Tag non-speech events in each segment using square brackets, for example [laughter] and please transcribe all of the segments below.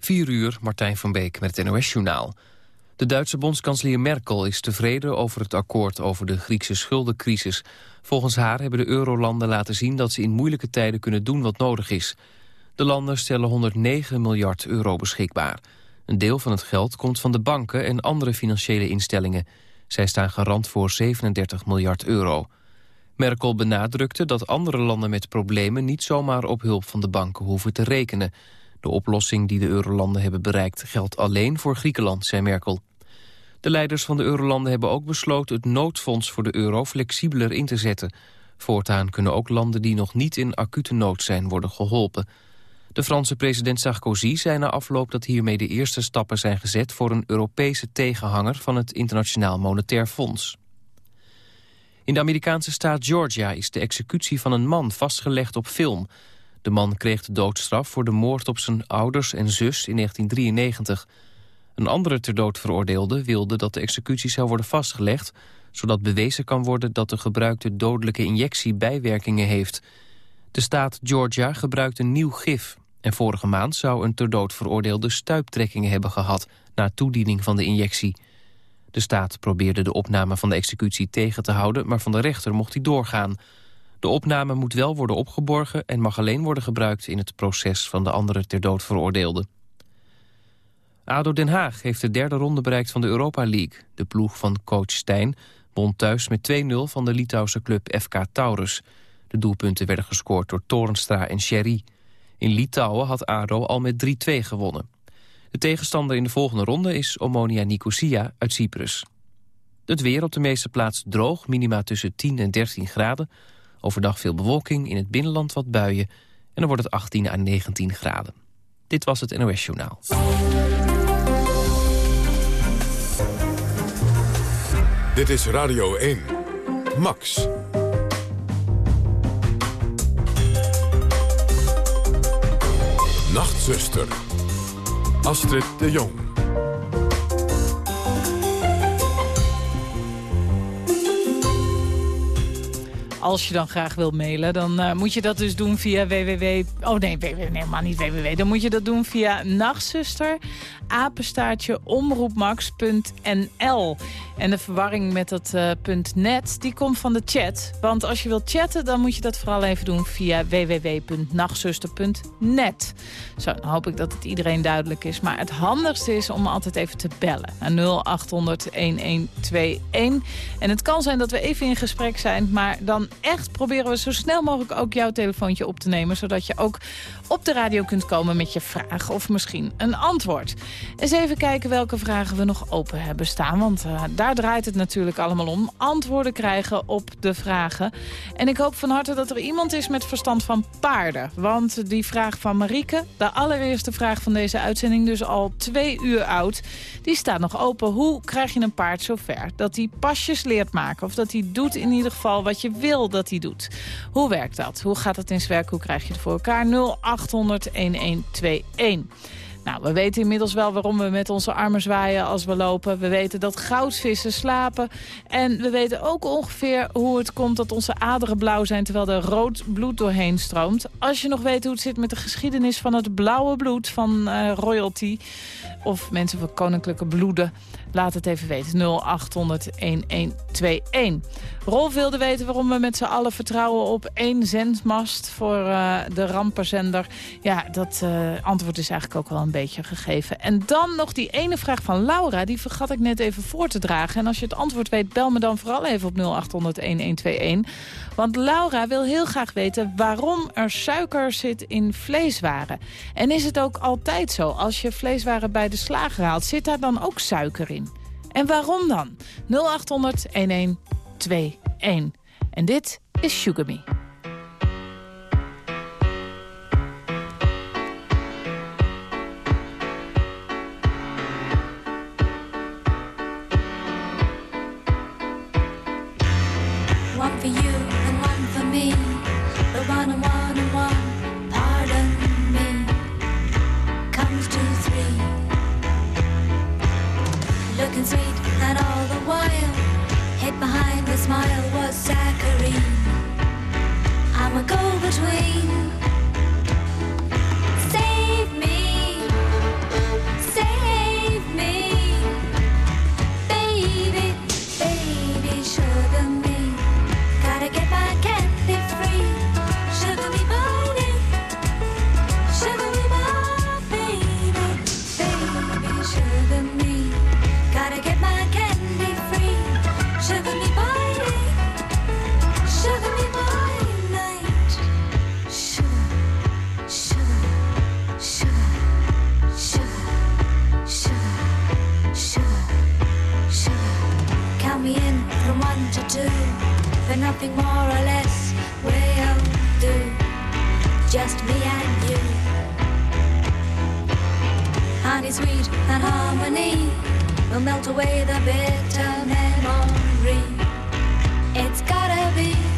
4 uur, Martijn van Beek met het NOS-journaal. De Duitse bondskanselier Merkel is tevreden over het akkoord over de Griekse schuldencrisis. Volgens haar hebben de eurolanden laten zien dat ze in moeilijke tijden kunnen doen wat nodig is. De landen stellen 109 miljard euro beschikbaar. Een deel van het geld komt van de banken en andere financiële instellingen. Zij staan garant voor 37 miljard euro. Merkel benadrukte dat andere landen met problemen niet zomaar op hulp van de banken hoeven te rekenen. De oplossing die de eurolanden hebben bereikt geldt alleen voor Griekenland, zei Merkel. De leiders van de eurolanden hebben ook besloten het noodfonds voor de euro flexibeler in te zetten. Voortaan kunnen ook landen die nog niet in acute nood zijn worden geholpen. De Franse president Sarkozy zei na afloop dat hiermee de eerste stappen zijn gezet voor een Europese tegenhanger van het Internationaal Monetair Fonds. In de Amerikaanse staat Georgia is de executie van een man vastgelegd op film. De man kreeg de doodstraf voor de moord op zijn ouders en zus in 1993. Een andere ter dood veroordeelde wilde dat de executie zou worden vastgelegd... zodat bewezen kan worden dat de gebruikte dodelijke injectie bijwerkingen heeft. De staat Georgia gebruikt een nieuw gif... en vorige maand zou een ter dood veroordeelde stuiptrekkingen hebben gehad... na toediening van de injectie. De staat probeerde de opname van de executie tegen te houden... maar van de rechter mocht hij doorgaan... De opname moet wel worden opgeborgen en mag alleen worden gebruikt in het proces van de andere ter dood veroordeelde. ADO Den Haag heeft de derde ronde bereikt van de Europa League. De ploeg van coach Stijn won thuis met 2-0 van de Litouwse club FK Taurus. De doelpunten werden gescoord door Torenstra en Sherry. In Litouwen had ADO al met 3-2 gewonnen. De tegenstander in de volgende ronde is Omonia Nicosia uit Cyprus. Het weer op de meeste plaatsen droog, minima tussen 10 en 13 graden. Overdag veel bewolking, in het binnenland wat buien... en dan wordt het 18 à 19 graden. Dit was het NOS Journaal. Dit is Radio 1. Max. Nachtzuster. Astrid de Jong. Als je dan graag wil mailen, dan uh, moet je dat dus doen via www... Oh nee, www, nee, maar niet www. Dan moet je dat doen via nachtzuster. En de verwarring met dat uh, .net, die komt van de chat. Want als je wilt chatten, dan moet je dat vooral even doen via www.nachtzuster.net. Zo, dan hoop ik dat het iedereen duidelijk is. Maar het handigste is om altijd even te bellen. Naar 0800-1121. En het kan zijn dat we even in gesprek zijn, maar dan echt proberen we zo snel mogelijk ook jouw telefoontje op te nemen. Zodat je ook op de radio kunt komen met je vraag of misschien een antwoord. Eens even kijken welke vragen we nog open hebben staan. Want uh, daar draait het natuurlijk allemaal om. Antwoorden krijgen op de vragen. En ik hoop van harte dat er iemand is met verstand van paarden. Want die vraag van Marieke, de allereerste vraag van deze uitzending... dus al twee uur oud, die staat nog open. Hoe krijg je een paard zover dat hij pasjes leert maken? Of dat hij doet in ieder geval wat je wil dat hij doet? Hoe werkt dat? Hoe gaat het in zijn werk? Hoe krijg je het voor elkaar? 0800 1121. Nou, we weten inmiddels wel waarom we met onze armen zwaaien als we lopen. We weten dat goudvissen slapen. En we weten ook ongeveer hoe het komt dat onze aderen blauw zijn... terwijl er rood bloed doorheen stroomt. Als je nog weet hoe het zit met de geschiedenis van het blauwe bloed van uh, royalty... of mensen van koninklijke bloeden... Laat het even weten. 0800-1121. Rolf wilde weten waarom we met z'n allen vertrouwen op één zendmast voor uh, de ramperzender. Ja, dat uh, antwoord is eigenlijk ook wel een beetje gegeven. En dan nog die ene vraag van Laura, die vergat ik net even voor te dragen. En als je het antwoord weet, bel me dan vooral even op 0800-1121. Want Laura wil heel graag weten waarom er suiker zit in vleeswaren. En is het ook altijd zo, als je vleeswaren bij de slager haalt, zit daar dan ook suiker in? En waarom dan? 0800 1121. En dit is Sugar Me. saccharine. I'm a go-between. Two, for nothing more or less We'll do. Just me and you. Honey sweet and harmony will melt away the bitter memory. It's gotta be.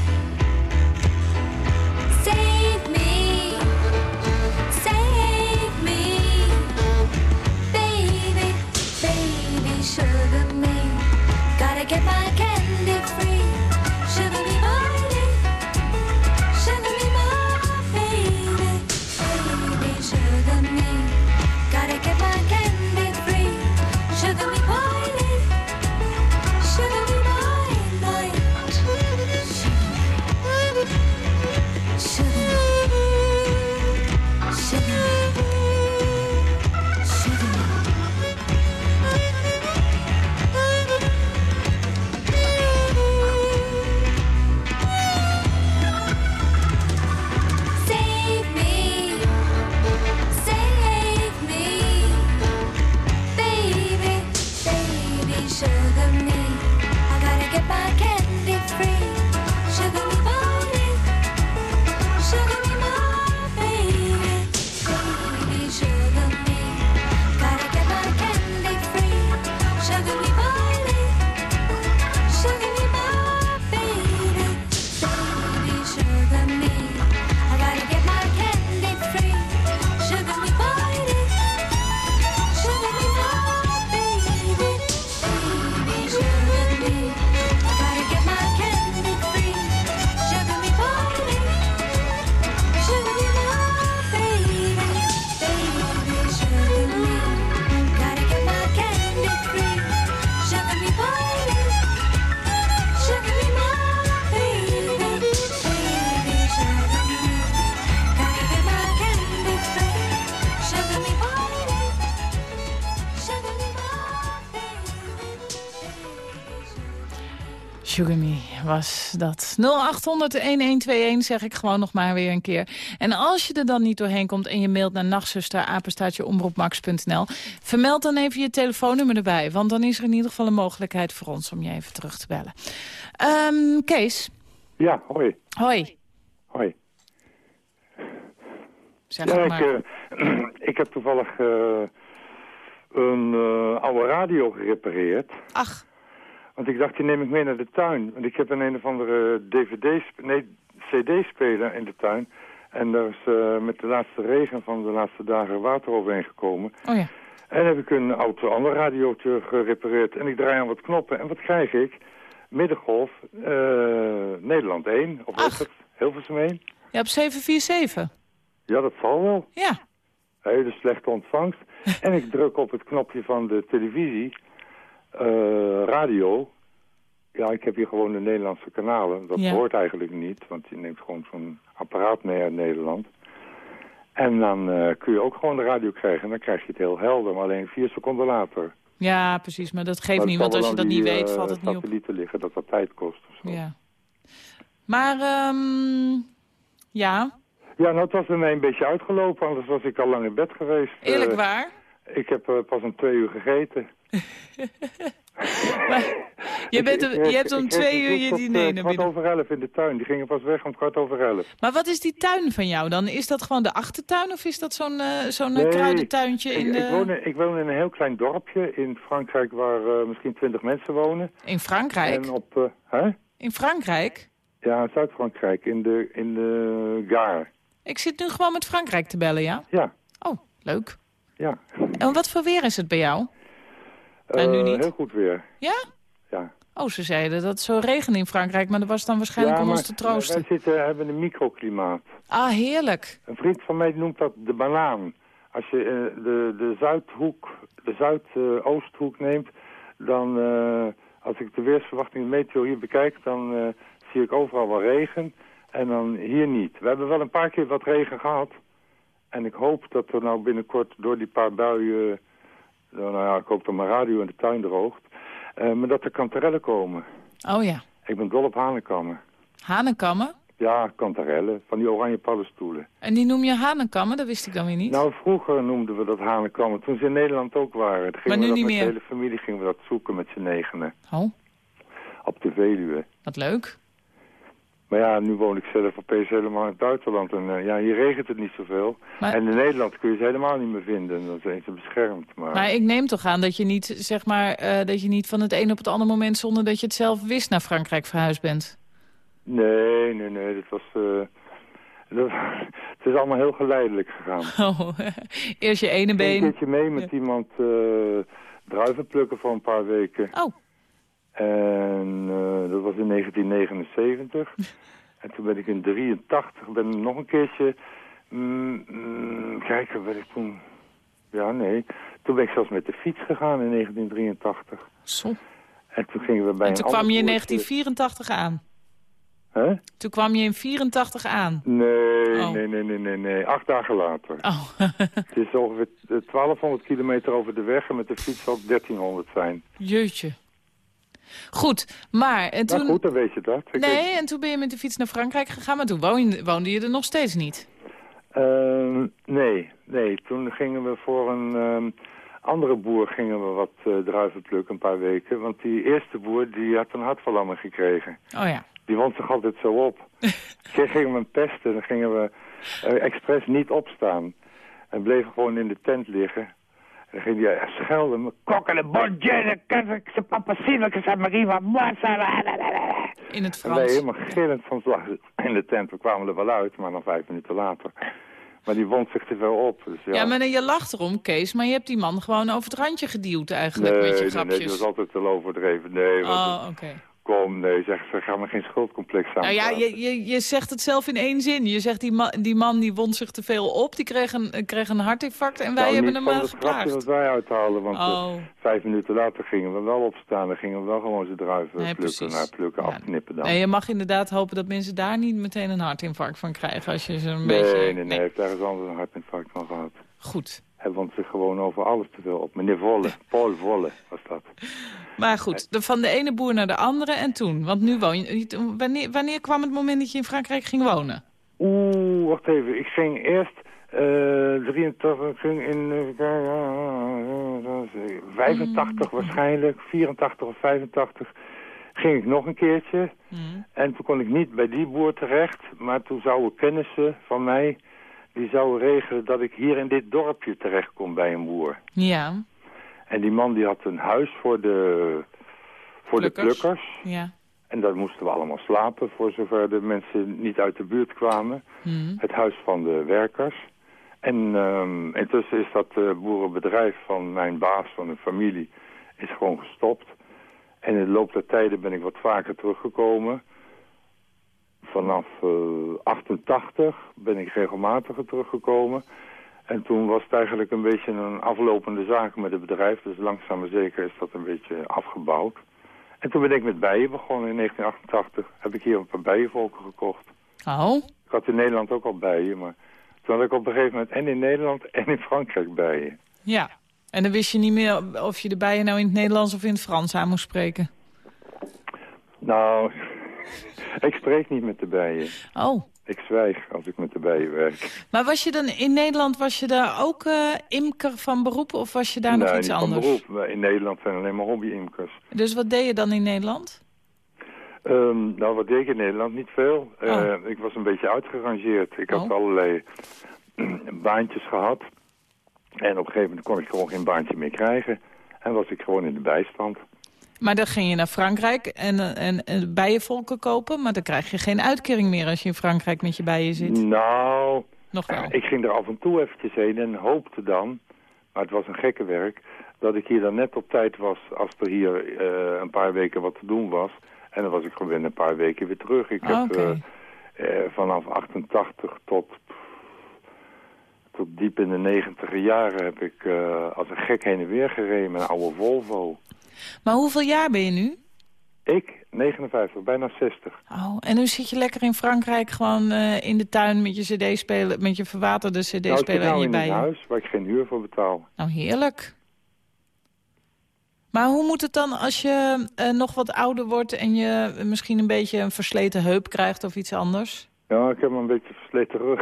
Was dat. 0800-1121 zeg ik gewoon nog maar weer een keer. En als je er dan niet doorheen komt en je mailt naar nachtzuster, apenstaatje, omroepmax.nl, vermeld dan even je telefoonnummer erbij. Want dan is er in ieder geval een mogelijkheid voor ons om je even terug te bellen. Ehm, Kees, Ja, hoi. hoi. Hoi. Zeg Ja, het ik, maar. eh, [clears throat] ik heb toevallig eh, een eh, oude radio gerepareerd. Ach, Want ik dacht, die neem ik mee naar de tuin. Want ik heb een een of andere dvd, nee, cd-speler in de tuin. En daar is eh, met de laatste regen van de laatste dagen water overheen gekomen. oh ja. En heb ik een oud ander radiootje gerepareerd. En ik draai aan wat knoppen. En wat krijg ik? Middengolf, eh, Nederland 1, of wat Ach. het? Hilversum 1. Ja, op 747. Ja, dat zal wel. Ja. Hele slechte ontvangst. [laughs] en ik druk op het knopje van de televisie, eh, radio. Ja, ik heb hier gewoon de Nederlandse kanalen. Dat Ja. hoort eigenlijk niet, want je neemt gewoon zo'n apparaat mee uit Nederland. En dan eh, kun je ook gewoon de radio krijgen. En dan krijg je het heel helder, maar alleen vier seconden later. Ja, precies. Maar dat geeft Maar niet, want als je dat niet weet, eh, valt het niet op. satellieten liggen, dat dat tijd kost. Of zo. Ja. Maar, ehm ja, Ja, nou, het was bij mij een beetje uitgelopen, anders was ik al lang in bed geweest. eerlijk Eh, waar. Ik heb eh, pas om twee uur gegeten. [laughs] Maar je, bent om- je hebt om ik twee uur je tot, diner eh, naar kwart over elf in de tuin. Die gingen pas weg om kwart over elf. Maar wat is die tuin van jou dan? Is dat gewoon de achtertuin of is dat zo'n eh, zo'n eh, Nee, kruidentuintje in, ik, de... ik, woon in, ik woon in een heel klein dorpje in Frankrijk waar eh, misschien twintig mensen wonen. in Frankrijk? En op, eh, hè? In Frankrijk? Ja, Zuid-Frankrijk, in de, in de Gare. Ik zit nu gewoon met Frankrijk te bellen, ja? Ja, Oh, leuk. Ja. En wat voor weer is het bij jou? Nu Eh, niet? Heel goed weer, Ja? ja. Oh, ze zeiden dat het zo regende in Frankrijk, maar dat was dan waarschijnlijk ja, om ons te troosten. Wij zitten, hebben een microklimaat. Ah, heerlijk. Een vriend van mij noemt dat de banaan. Als je eh, de, de Zuidhoek, de Zuidoosthoek neemt, dan, eh, als ik de weersverwachting meteo hier bekijk, dan zie ik overal wel regen en dan hier niet. We hebben wel een paar keer wat regen gehad. En ik hoop dat er nou binnenkort door die paar buien, eh, nou ja, ik hoop dat mijn radio in de tuin droogt, eh, maar dat er kanterellen komen. Oh ja. Ik ben dol op hanenkammen. Hanenkammen? Ja, kantarellen, van die oranje paddenstoelen. En die noem je hanenkammen, dat wist ik dan weer niet. Nou, vroeger noemden we dat hanenkammen. Toen ze in Nederland ook waren. Maar nu dat niet met meer. de hele familie gingen we dat zoeken met z'n negenen. Oh, Op de Veluwe. wat leuk. Maar ja, nu woon ik zelf opeens helemaal in het buitenland. En eh, ja, hier regent het niet zoveel. Maar- En in Nederland kun je ze helemaal niet meer vinden. Dan zijn ze beschermd. Maar, Maar ik neem toch aan dat je niet, zeg maar, eh, dat je niet van het een op het andere moment... zonder dat je het zelf wist naar Frankrijk verhuisd bent. Nee, nee, nee. Dat was... eh, [laughs] dat, het is allemaal heel geleidelijk gegaan. [laughs] Oh, eerst je ene Ik ging een been. keertje mee met iemand druiven plukken voor een paar weken. Oh, En eh, dat was in 1979. [laughs] en toen ben ik in 83, ben ik nog een keertje... Mm, mm, kijk, ben ik toen... Ja, nee. Toen ben ik zelfs met de fiets gegaan in 1983. zo. En toen gingen we bij En toen kwam je in ander boertje- 1984 aan. Hè? Toen kwam je in 84 aan. Nee, Oh. nee, nee, nee, nee, nee. Acht dagen later. Oh, [laughs] Het is ongeveer eh, 1200 kilometer over de weg en met de fiets zal het 1300 zijn. jeetje. Goed, maar... En Nou toen... goed, dan weet je dat. Ik Nee, weet- en toen ben je met de fiets naar Frankrijk gegaan, maar toen woonde, woonde je er nog steeds niet. Ehm, nee, nee. Toen gingen we voor een ehm, andere boer gingen we wat eh, druiven plukken een paar weken. Want die eerste boer die had een hartverlamming gekregen. Oh ja. Die wond zich altijd zo op. [laughs] Toen gingen we hem pesten. Dan gingen we eh, expres niet opstaan. En bleven gewoon in de tent liggen. En dan ging hij schelden. me, Kokken de bonje, de papa Silke, zijn Marie van In het En Frans. helemaal gillend van slag in de tent. We kwamen er wel uit, maar dan vijf minuten later. Maar die wond zich te veel op. Dus ja, Ja, maar je lacht erom, Kees, maar je hebt die man gewoon over het randje geduwd eigenlijk nee, met je nee, grapjes. nee, die was altijd te overdreven. Nee, want Oh, oké. Kom, nee, zeg, ze gaan me geen schuldcomplex aan. Nou ja, je, je, je zegt het zelf in één zin. Je zegt die, ma die man die wond zich te veel op, die kreeg een, kreeg een hartinfarct en wij hebben hem grapje geplaagd. wat wij uithalen, want eh, Oh, vijf minuten later gingen we wel opstaan. Dan gingen we wel gewoon zijn druiven Nee, plukken, naar plukken, Ja. afknippen dan. nee, je mag inderdaad hopen dat mensen daar niet meteen een hartinfarct van krijgen als je ze een nee, beetje... nee, nee, hij heeft ergens anders een hartinfarct van gehad. Goed. Hij wond zich gewoon over alles te veel op. Meneer Volle, [laughs] Paul Volle was dat. Maar goed, de, van de ene boer naar de andere en toen. Want nu woon je... Wanneer, wanneer kwam het moment dat je in Frankrijk ging wonen? Oeh, wacht even. Ik ging eerst eh 83, ik ging in even kijken, 85 waarschijnlijk, 84 of 85 ging ik nog een keertje. Hmm. En toen kon ik niet bij die boer terecht, maar toen zouden kennissen van mij, die zouden regelen dat ik hier in dit dorpje terecht kon bij een boer. Ja, En die man die had een huis voor de, voor Plukkers. de plukkers. ja. En daar moesten we allemaal slapen, voor zover de mensen niet uit de buurt kwamen. Hmm. Het huis van de werkers. En ehm, intussen is dat eh, boerenbedrijf van mijn baas, van de familie, is gewoon gestopt. En in de loop der tijden ben ik wat vaker teruggekomen. Vanaf eh 88 ben ik regelmatiger teruggekomen. En toen was het eigenlijk een beetje een aflopende zaak met het bedrijf. Dus langzaam maar zeker is dat een beetje afgebouwd. En toen ben ik met bijen begonnen in 1988. Heb ik hier een paar bijenvolken gekocht. Oh, Ik had in Nederland ook al bijen, maar toen had ik op een gegeven moment en in Nederland en in Frankrijk bijen. ja. En dan wist je niet meer of je de bijen nou in het Nederlands of in het Frans aan moest spreken. Nou, [laughs] ik spreek niet met de bijen. Oh, Ik zwijg als ik met de bijen werk. maar was je dan in Nederland, was je daar ook eh, imker van beroep of was je daar nog nee, iets anders? van beroep. In Nederland zijn alleen maar hobby-imkers. Dus wat deed je dan in Nederland? Ehm, nou, wat deed ik in Nederland? Niet veel. Eh, Oh. ik was een beetje uitgerangeerd. Ik had Oh. allerlei [clears throat] baantjes gehad. En op een gegeven moment kon ik gewoon geen baantje meer krijgen. En was ik gewoon in de bijstand. Maar dan ging je naar Frankrijk en, eh, en, en bijenvolken kopen, maar dan krijg je geen uitkering meer als je in Frankrijk met je bijen zit. Nou, Nog wel. ik ging er af en toe eventjes heen en hoopte dan, maar het was een gekke werk, dat ik hier dan net op tijd was als er hier eh, een paar weken wat te doen was. En dan was ik gewoon binnen een paar weken weer terug. Ik heb Ah, eh, eh, vanaf 88 tot, tot diep in de negentiger jaren heb ik eh, als een gek heen en weer gereden met een oude Volvo. Maar hoeveel jaar ben je nu? Ik, 59, bijna 60. Oh, en nu zit je lekker in Frankrijk gewoon eh, in de tuin met je cd-speler, met je verwaterde Nou, cd-speler nou je in een bijen. huis waar ik geen huur voor betaal. Nou, heerlijk. Maar hoe moet het dan als je eh, nog wat ouder wordt en je misschien een beetje een versleten heup krijgt of iets anders? Ja, ik heb een beetje versleten rug.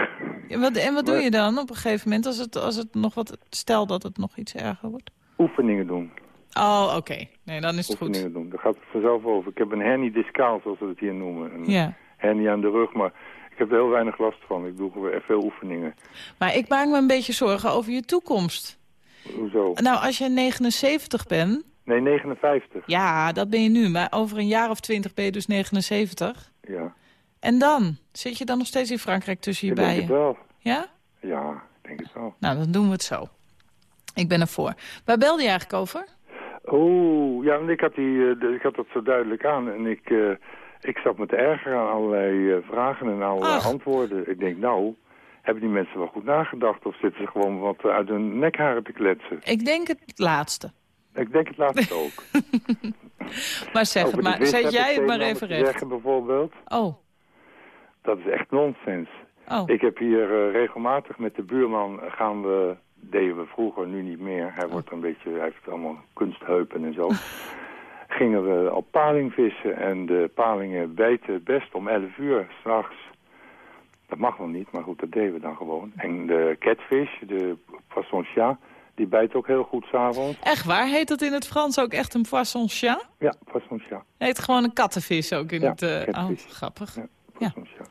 En wat, en wat doe je dan op een gegeven moment als het, als het nog wat... Stel dat het nog iets erger wordt? Oefeningen doen. Oh, oké. Nee, dan is het goed. Oefeningen doen. Daar gaat het vanzelf over. Ik heb een hernie discaal, zoals we het hier noemen. Een Ja. hernie aan de rug, maar ik heb er heel weinig last van. Ik doe gewoon echt veel oefeningen. Maar ik maak me een beetje zorgen over je toekomst. Hoezo? Nou, als je 79 bent... Nee, 59. Ja, dat ben je nu. Maar over een jaar of twintig ben je dus 79. Ja. En dan? Zit je dan nog steeds in Frankrijk tussen je Ik denk bijen? het wel. Ja? Ja, ik denk het wel. Nou, dan doen we het zo. Ik ben ervoor. Waar belde je eigenlijk over? Oh, ja, ik had, die, eh, de- ik had dat zo duidelijk aan. En ik, eh, ik zat me te ergeren aan allerlei eh, vragen en allerlei Ach. antwoorden. Ik denk, nou, hebben die mensen wel goed nagedacht? Of zitten ze gewoon wat uit hun nekharen te kletsen? Ik denk het laatste. Ik denk het laatste ook. [laughs] Maar zeg Over het maar. Zet jij het maar even recht. zeggen bijvoorbeeld. Oh, Dat is echt nonsens. oh. Ik heb hier regelmatig met de buurman gaan we, deden we vroeger, nu niet meer. Hij wordt een beetje, hij heeft allemaal kunstheupen en zo. [laughs] Gingen we op paling vissen en de palingen bijten best om 11 uur s'nachts. Dat mag nog niet, maar goed, dat deden we dan gewoon. En de catfish, de poisson chat, die bijt ook heel goed s'avonds. Echt waar? Heet dat in het Frans ook echt een poisson chat? Ja, poisson chat. Heet gewoon een kattenvis ook in Ja, het... oh, catfish. grappig. Ja, poisson chat.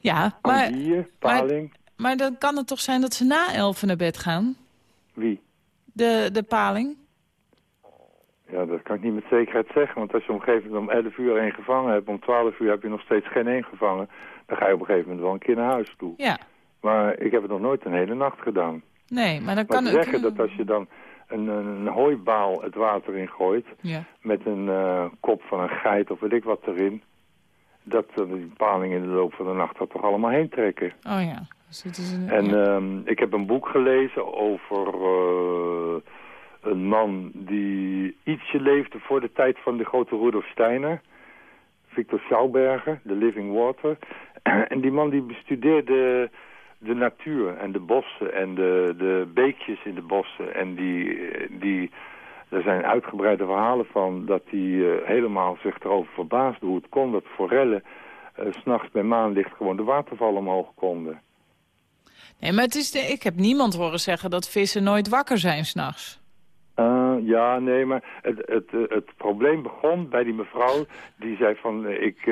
Ja, maar, paling, maar dan kan het toch zijn dat ze na elf naar bed gaan? wie? De, de paling? Ja, dat kan ik niet met zekerheid zeggen. Want als je op een gegeven moment om 11 uur één gevangen hebt... om 12 uur heb je nog steeds geen één gevangen... dan ga je op een gegeven moment wel een keer naar huis toe. Ja. Maar ik heb het nog nooit een hele nacht gedaan. Nee, maar dan Maar kan het... zeggen dat als je dan een, een, hooibaal het water in gooit... Ja. met een eh, kop van een geit of weet ik wat erin... dat eh, die paling in de loop van de nacht dat toch allemaal heen trekken. Oh ja. Ze... En ehm, ik heb een boek gelezen over eh, een man die ietsje leefde voor de tijd van de grote Rudolf Steiner. Victor Schauberger, The Living Water. [clears throat] en die man die bestudeerde de natuur en de bossen en de, de beekjes in de bossen. En die, die, er zijn uitgebreide verhalen van dat hij eh, helemaal zich erover verbaasde hoe het kon dat forellen eh, s s'nachts bij maanlicht gewoon de watervallen omhoog konden. Nee, maar het is de, ik heb niemand horen zeggen dat vissen nooit wakker zijn s'nachts. Eh, ja, nee, maar het, het, eh, het probleem begon bij die mevrouw. Die zei van, eh, ik,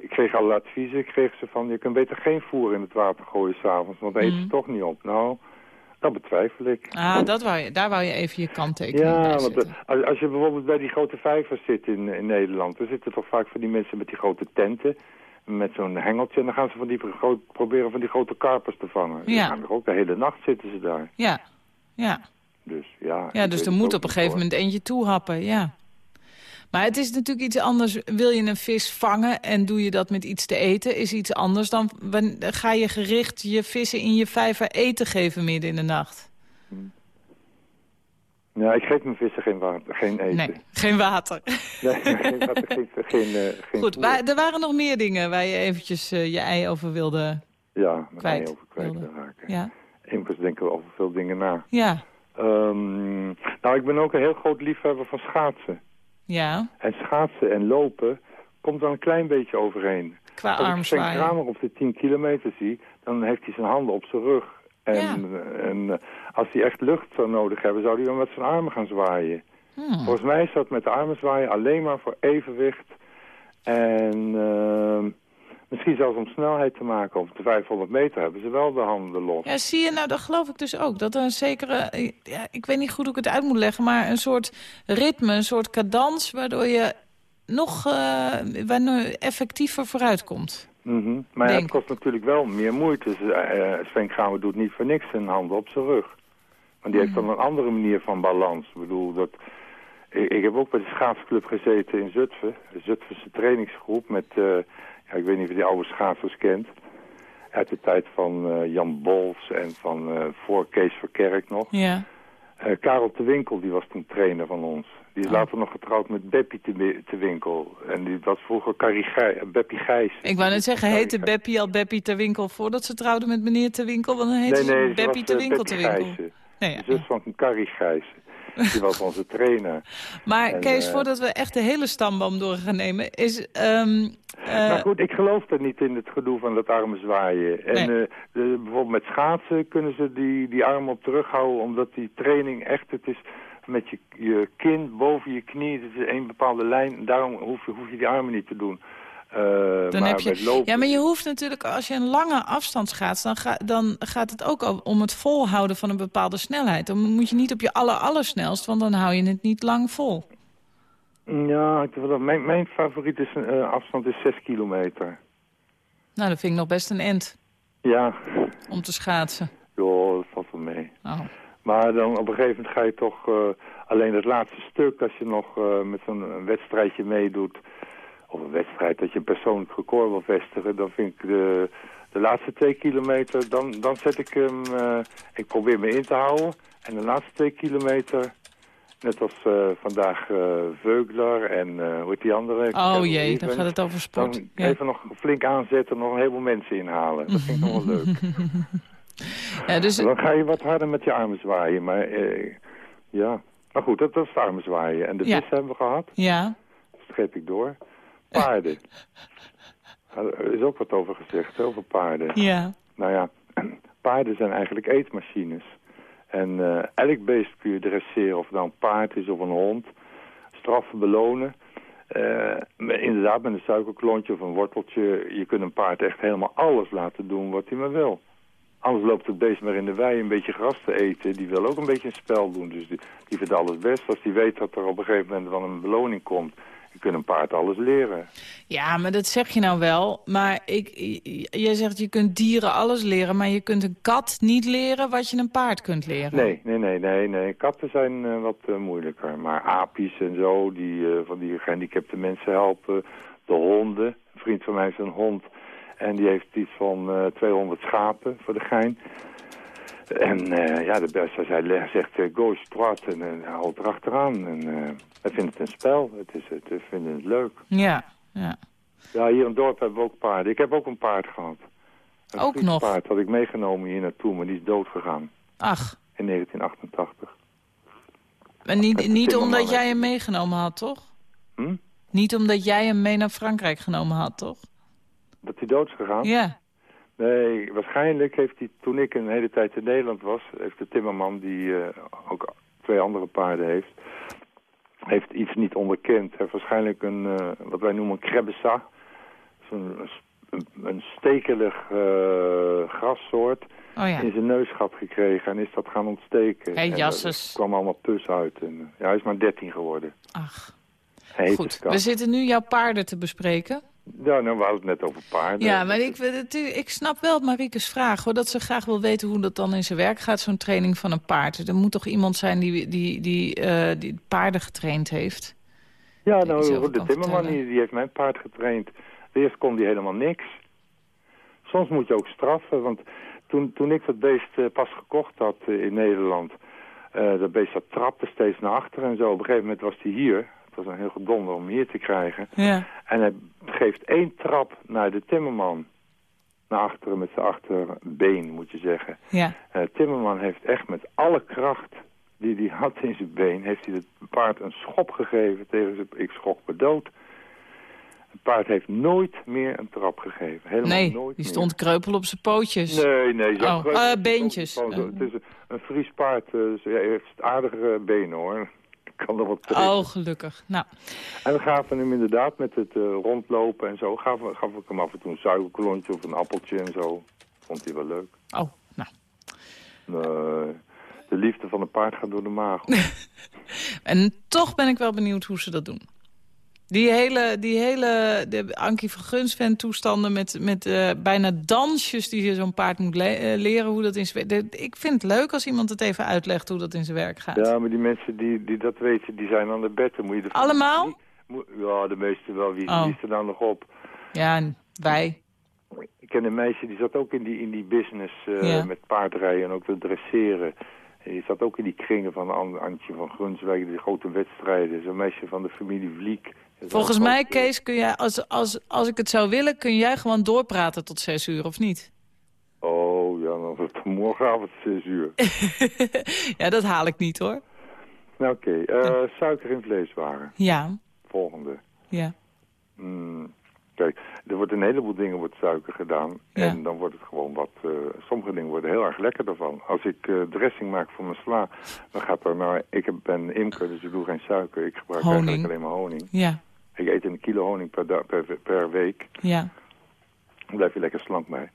ik kreeg alle adviezen. Ik kreeg ze van, je kunt beter geen voer in het water gooien s'avonds, want dan eten ze Mm. toch niet op. Nou, dat betwijfel ik. Ah, dat wou je, daar wou je even je kanttekening Ja, bij want als, als je bijvoorbeeld bij die grote vijvers zit in, in Nederland... dan zitten toch vaak van die mensen met die grote tenten... met zo'n hengeltje en dan gaan ze van die groot, proberen van die grote karpers te vangen. Ja. gaan er ook de hele nacht zitten ze daar. Ja, ja. Dus ja... ja dus er moet op een gegeven hoor. moment eentje toehappen, ja. Maar het is natuurlijk iets anders. Wil je een vis vangen en doe je dat met iets te eten... is iets anders dan ga je gericht je vissen in je vijver eten geven midden in de nacht. Ja, ik geef mijn vissen geen water, geen [laughs] eten. Nee, geen water. Nee, geen, water, geen, geen, eh, geen Goed, maar er waren nog meer dingen waar je eventjes eh, je ei over wilde... Ja, je over kwijt wilde. raken. Ja, Immers denken we over veel dingen na. ja, Ehm, nou, ik ben ook een heel groot liefhebber van schaatsen. ja. En schaatsen en lopen komt dan een klein beetje overeen. Qua Als ik. Kramer op de 10 kilometer zie, dan heeft hij zijn handen op zijn rug. En, Ja. eh, en eh, als hij echt lucht zou nodig hebben, zou hij dan met zijn armen gaan zwaaien. Hmm. Volgens mij is dat met de armen zwaaien alleen maar voor evenwicht. En ehm, misschien zelfs om snelheid te maken. Op de 500 meter hebben ze wel de handen los. Ja, zie je, nou, dat geloof ik dus ook. Dat er een zekere, eh, ja, ik weet niet goed hoe ik het uit moet leggen... maar een soort ritme, een soort cadans... waardoor je nog je effectiever vooruit komt. Mhm. Maar ja, het kost natuurlijk wel meer moeite. Eh, Sven Kramer doet niet voor niks zijn handen op zijn rug. Want die heeft dan een andere manier van balans. Ik bedoel, dat... Ik, ik heb ook bij de schaatsclub gezeten in Zutphen. De Zutphense trainingsgroep met... eh, ja, ik weet niet of je die oude schaatsers kent. Uit de tijd van Jan Bols en van voor Kees Verkerk nog. Ja. Karel de Winkel, die was toen trainer van ons. Die is Oh. later nog getrouwd met Beppie de Winkel. En die was vroeger Carrie Gij, eh, Beppie Gijs. Ik wou net zeggen, heette Beppie al Beppie ter Winkel... voordat ze trouwde met meneer ter Winkel? Want dan heette Nee, nee, ze Beppie was, ter eh, Winkel Beppie Winkel. Nee, De zus van Carrie Gijs. Die was onze trainer. [laughs] Maar En, Kees, eh, voordat we echt de hele stamboom door gaan nemen... is... eh, maar goed, ik geloof er niet in het gedoe van dat armen zwaaien. En Nee. eh, de- bijvoorbeeld met schaatsen kunnen ze die, die armen op terughouden... omdat die training echt, het is met je, je kin boven je knie... het is een bepaalde lijn, daarom hoef je, hoef je die armen niet te doen. Eh, dan maar heb je, lopen... ja, maar je hoeft natuurlijk, als je een lange afstand gaat... Dan, ga, dan gaat het ook om het volhouden van een bepaalde snelheid. Dan moet je niet op je aller, allersnelst, want dan hou je het niet lang vol. Ja, mijn, mijn favoriete is, eh, afstand is 6 kilometer. Nou, dat vind ik nog best een end Ja, om te schaatsen. joh, dat valt wel mee. Oh. Maar dan op een gegeven moment ga je toch eh, alleen het laatste stuk, als je nog eh, met zo'n wedstrijdje meedoet, of een wedstrijd dat je een persoonlijk record wil vestigen, dan vind ik de, de laatste twee kilometer, dan, dan zet ik hem, eh, ik probeer me in te houden. En de laatste twee kilometer, net als vandaag Veugler en hoe heet die andere? Oh jee, dan gaat het over sport. Dan Ja. even nog flink aanzetten, nog een heleboel mensen inhalen. Dat vind ik nog wel leuk. [laughs] Ja, dus, Dan ga je wat harder met je armen zwaaien. Maar eh, ja, maar goed, dat, dat is het armen zwaaien. En de Ja. vis hebben we gehad, ja, streep ik door. Paarden. [laughs] Er is ook wat over gezegd, hè, over paarden. ja. Nou ja, [clears throat] paarden zijn eigenlijk eetmachines. En eh, elk beest kun je dresseren, of het nou een paard is of een hond. Straffen, belonen. Maar inderdaad, met een suikerklontje of een worteltje. Je kunt een paard echt helemaal alles laten doen wat hij maar wil. Anders loopt het beest maar in de wei een beetje gras te eten. Die wil ook een beetje een spel doen. Dus die, die vindt alles best. Als die weet dat er op een gegeven moment wel een beloning komt. Je kunt een paard alles leren. ja, maar dat zeg je nou wel. Maar ik, jij zegt je kunt dieren alles leren... maar je kunt een kat niet leren wat je een paard kunt leren. Nee, nee, nee, nee, nee. Katten zijn eh, wat eh, moeilijker. Maar apies en zo, die eh, van die gehandicapte mensen helpen. De honden. Een vriend van mij heeft een hond. En die heeft iets van eh 200 schapen voor de gein. En eh, ja, de beste, hij le- zegt uh, droite en uh, houdt erachteraan. En eh hij vindt het een spel. Het is, het, vinden het leuk. Ja, ja. Ja, hier in het dorp hebben we ook paarden. Ik heb ook een paard gehad. Een Ook nog? paard had ik meegenomen hier naartoe, maar die is dood gegaan Ach, in 1988. maar niet, niet omdat jij hem meegenomen had, toch? Hm? Niet omdat jij hem mee naar Frankrijk genomen had, toch? Dat hij dood is gegaan? Ja. Nee, waarschijnlijk heeft hij, toen ik een hele tijd in Nederland was, heeft de timmerman die eh, ook twee andere paarden heeft, heeft iets niet onderkend. Hij heeft waarschijnlijk een, eh, wat wij noemen een crebbesa, zo'n een, een stekelig eh, grassoort, Oh ja. in zijn neusgat gekregen en is dat gaan ontsteken. Hey, jasses. Er kwam allemaal pus uit. En, ja, hij is maar 13 geworden. Ach, goed. We zitten nu jouw paarden te bespreken. Ja, nou, we hadden het net over paarden. Ja, maar ik, ik snap wel Marieke's vraag, hoor. Dat ze graag wil weten hoe dat dan in zijn werk gaat, zo'n training van een paard. Er moet toch iemand zijn die, die, die, eh, die paarden getraind heeft? Ja, nou, de timmerman die, heeft mijn paard getraind. Eerst kon die helemaal niks. Soms moet je ook straffen, want toen, toen ik dat beest eh, pas gekocht had eh, in Nederland... dat beest dat trapte steeds naar achter en zo. Op een gegeven moment was hij hier. Het was een heel gedonder om hier te krijgen. Ja. En hij geeft één trap naar de timmerman. Naar achteren met zijn achterbeen, moet je zeggen. Ja. Eh, Timmerman heeft echt met alle kracht die hij had in zijn been... heeft hij het paard een schop gegeven tegen zijn... Ik schrok me dood. Het paard heeft nooit meer een trap gegeven. Helemaal Nee, nooit die meer. stond kreupel op zijn pootjes. Nee, nee. zo Oh, eh, beentjes. Het is een, een Fries paard. dus hij heeft aardige benen, hoor. [laughs] Kan er wat tegen. Oh, gelukkig. Nou, En we gaven hem inderdaad met het eh, rondlopen en zo... Gaf, gaf ik hem af en toe een suikerklontje of een appeltje en zo. Vond hij wel leuk. oh, nou. Nee, de liefde van een paard gaat door de maag. [laughs] En toch ben ik wel benieuwd hoe ze dat doen. Die hele, die hele de Ankie van Gunsven toestanden met, met eh, bijna dansjes die je zo'n paard moet le- eh, leren hoe dat in zijn werk... Ik vind het leuk als iemand het even uitlegt hoe dat in zijn werk gaat. Ja, maar die mensen die, die dat weten, die zijn aan de bed. Dan moet je Allemaal? Moet- Ja, de meeste wel. Wie, Oh. wie is er nou nog op? Ja, en wij. Ik ken een meisje die zat ook in die, in die business eh, Ja. met paardrijden en ook te dresseren. En die zat ook in die kringen van An- Antje van Grunswijk, die grote wedstrijden. Zo'n meisje van de familie Vliek. Volgens mij, Kees, kun jij, als, als, als ik het zou willen... kun jij gewoon doorpraten tot zes uur, of niet? Oh, ja, dan wordt het morgenavond zes uur. [laughs] ja, dat haal ik niet, hoor. Nou, oké. Eh, Suiker in vleeswaren. Ja, Volgende. ja. Mm, kijk, er wordt een heleboel dingen wordt suiker gedaan. Ja. En dan wordt het gewoon wat... eh, sommige dingen worden heel erg lekker ervan. Als ik eh, dressing maak voor mijn sla, dan gaat er nou... Ik ben imker, dus ik doe geen suiker. Ik gebruik Honing. eigenlijk alleen maar honing. Ja, Ik eet een kilo honing per, per, per week. ja. Dan blijf je lekker slank mee.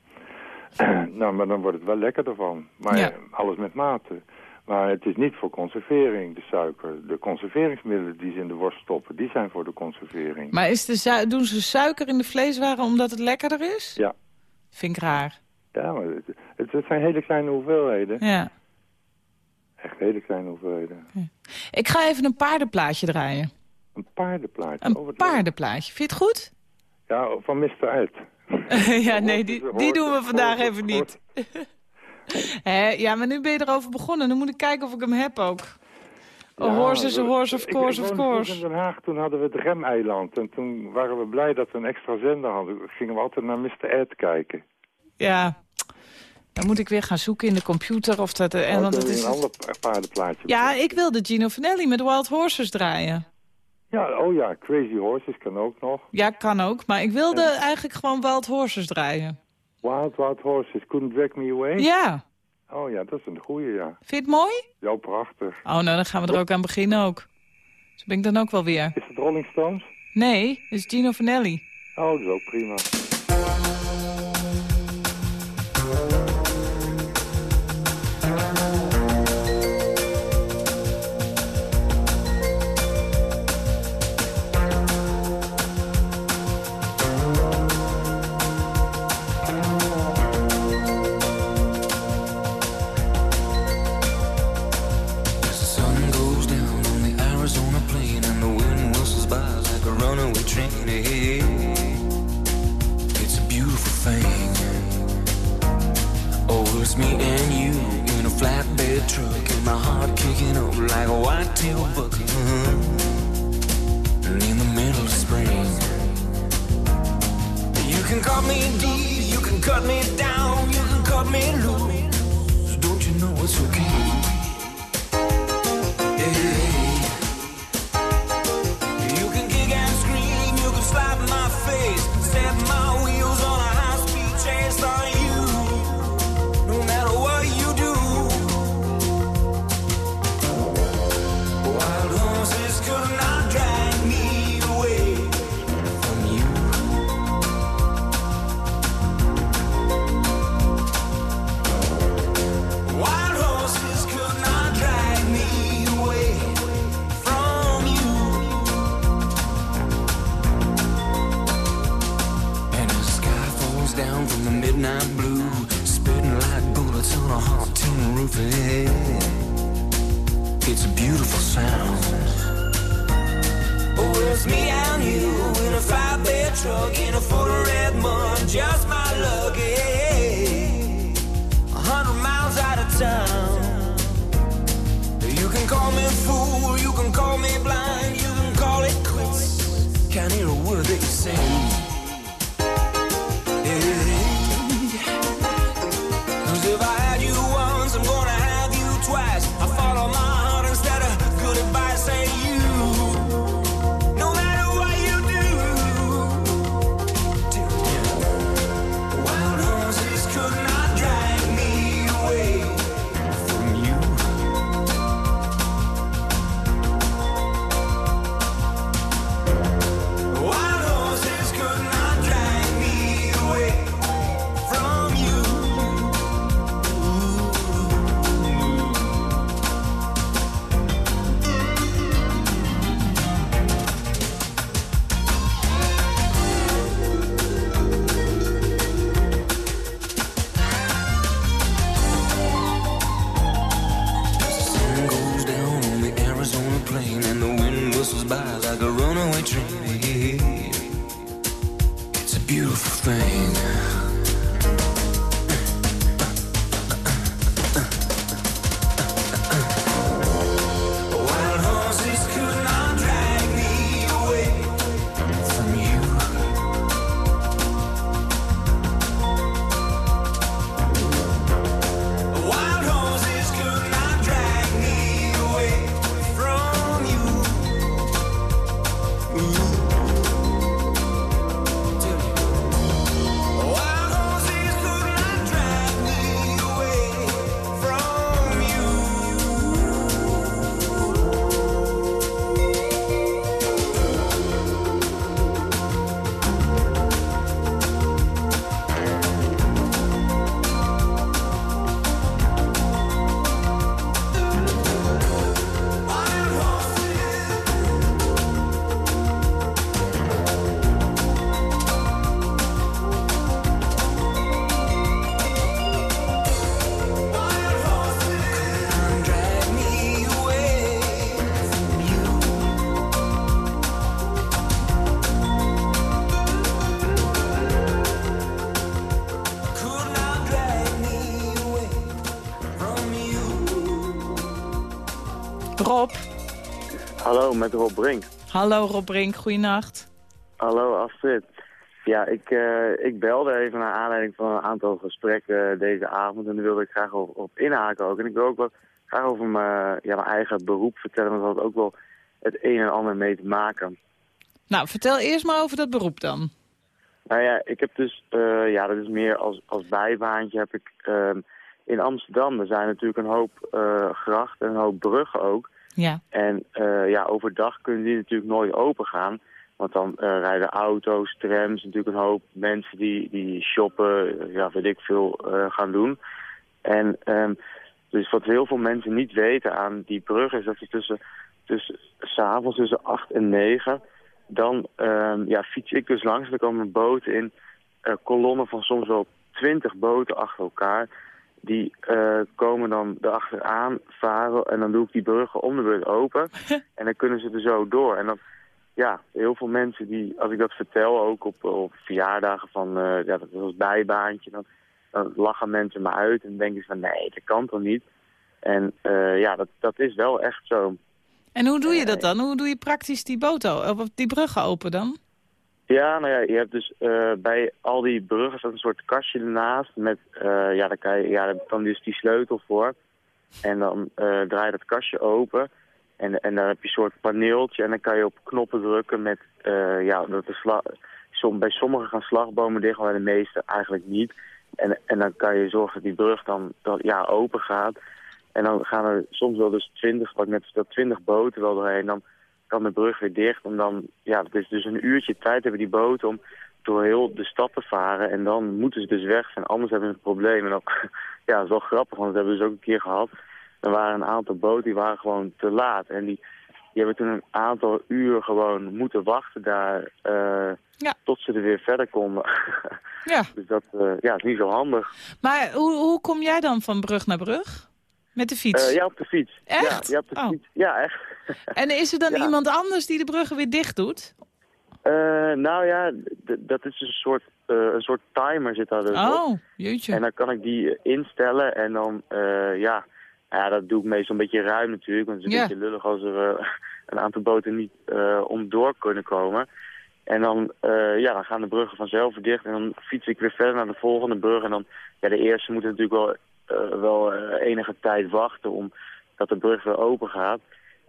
[clears throat] nou, maar dan wordt het wel lekker ervan. Maar Ja. alles met mate. Maar het is niet voor conservering, de suiker. De conserveringsmiddelen die ze in de worst stoppen, die zijn voor de conservering. Maar is de doen ze suiker in de vleeswaren omdat het lekkerder is? Ja. Vind ik raar. Ja, maar het, het, het zijn hele kleine hoeveelheden. Ja. Echt hele kleine hoeveelheden. Ik ga even een paardenplaatje draaien. Een paardenplaatje. Een Oh, paardenplaatje. Vind je het goed? Ja, van Mr. Ed. [laughs] ja, nee, die, die doen we vandaag even niet. Hè, ja, maar nu ben je erover begonnen. Dan moet ik kijken of ik hem heb ook. A Ja, horse is a horse, of course, ik of course. in Den Haag, toen hadden we het Remeiland. En toen waren we blij dat we een extra zender hadden. Gingen we altijd naar Mr. Ed kijken. Ja, dan moet ik weer gaan zoeken in de computer. Of dat, en, Oh, want is, een ander pa- paardenplaatje. ja, ik wilde Gino Vanelli met Wild Horses draaien. Ja, oh ja, Crazy Horses kan ook nog. Ja, kan ook. Maar ik wilde eigenlijk gewoon Wild Horses draaien. Wild Wild Horses, Couldn't Drag Me Away. Ja, Oh ja, dat is een goeie, ja. vind je het mooi? Ja, prachtig. Oh, nou, dan gaan we er ook aan beginnen ook. Dus ben ik dan ook wel weer. Is het Rolling Stones? Nee, het is Gino Vanelli. Oh, dat is ook prima. My heart kicking up like a white-tailed buck. And in the middle of spring, you can cut me deep, you can cut me down, you can cut me loose. Don't you know it's okay? Hallo, met Rob Brink. Hallo Rob Brink, goeienacht. Hallo Astrid. Ja, ik, eh, ik belde even naar aanleiding van een aantal gesprekken deze avond. En daar wilde ik graag op, op inhaken ook. En ik wil ook wel graag over mijn, ja, mijn eigen beroep vertellen. Want dat had ook wel het een en ander mee te maken. Nou, vertel eerst maar over dat beroep dan. Nou ja, ik heb dus, eh, ja, dat is meer als, als bijbaantje heb ik ehm, in Amsterdam. Er zijn natuurlijk een hoop eh, grachten en een hoop bruggen ook. Ja. En eh, ja, overdag kunnen die natuurlijk nooit open gaan. Want dan eh, rijden auto's, trams, natuurlijk een hoop mensen die, die shoppen, eh, ja, weet ik veel, gaan doen. En ehm, dus wat heel veel mensen niet weten aan die brug is dat je tussen, tussen s'avonds tussen 8 en 9, dan ehm, ja, fiets ik dus langs. Dan komen boten in kolommen van soms wel 20 boten achter elkaar. Die eh, komen dan erachteraan varen en dan doe ik die bruggen om de beurt open. [laughs] en dan kunnen ze er zo door. En dan, ja, heel veel mensen die, als ik dat vertel, ook op, op verjaardagen van, eh, ja, dat als bijbaantje, dan, dan lachen mensen me uit en denken ze van, nee, dat kan toch niet? En eh, ja, dat, dat is wel echt zo. En hoe doe je dat dan? Hoe doe je praktisch die, boten, of die bruggen open dan? Ja, nou ja, je hebt dus eh, bij al die bruggen staat een soort kastje ernaast met, eh, ja, daar, kan je, ja, daar dan dus die sleutel voor. En dan eh, draai je dat kastje open en, en dan heb je een soort paneeltje en dan kan je op knoppen drukken met, ja, dat de bij sommigen gaan slagbomen dicht, maar bij de meeste eigenlijk niet. En, en dan kan je zorgen dat die brug dan, dat, ja, open gaat. En dan gaan er soms wel dus twintig, wat net vertelde, twintig boten wel doorheen. Dan kan de brug weer dicht. En dan, ja, het is dus een uurtje tijd hebben die boten om door heel de stad te varen. En dan moeten ze dus weg zijn, anders hebben ze een probleem. En ook, [laughs] ja, dat is wel grappig, want dat hebben we dus ook een keer gehad. Er waren een aantal boten die waren gewoon te laat. En die, die hebben toen een aantal uur gewoon moeten wachten daar, eh, Ja. tot ze er weer verder konden. [laughs] Ja. dus dat eh, ja, is niet zo handig. Maar hoe, hoe kom jij dan van brug naar brug? Met de fiets? Eh, ja, op de fiets. Echt? Ja, ja, op de Oh. fiets. Ja, echt. En is er dan Ja. iemand anders die de bruggen weer dicht doet? Eh, nou ja, dat is een soort, eh, een soort timer zit daar dus op. Oh, jeetje. En dan kan ik die eh, instellen en dan, ja, ja, dat doe ik meestal een beetje ruim natuurlijk. Want het is een Ja. beetje lullig als er [laughs] een aantal boten niet om door kunnen komen. En dan, ja, dan gaan de bruggen vanzelf weer dicht en dan fiets ik weer verder naar de volgende brug. En dan, ja, de eerste moet natuurlijk wel, wel enige tijd wachten om dat de brug weer open gaat.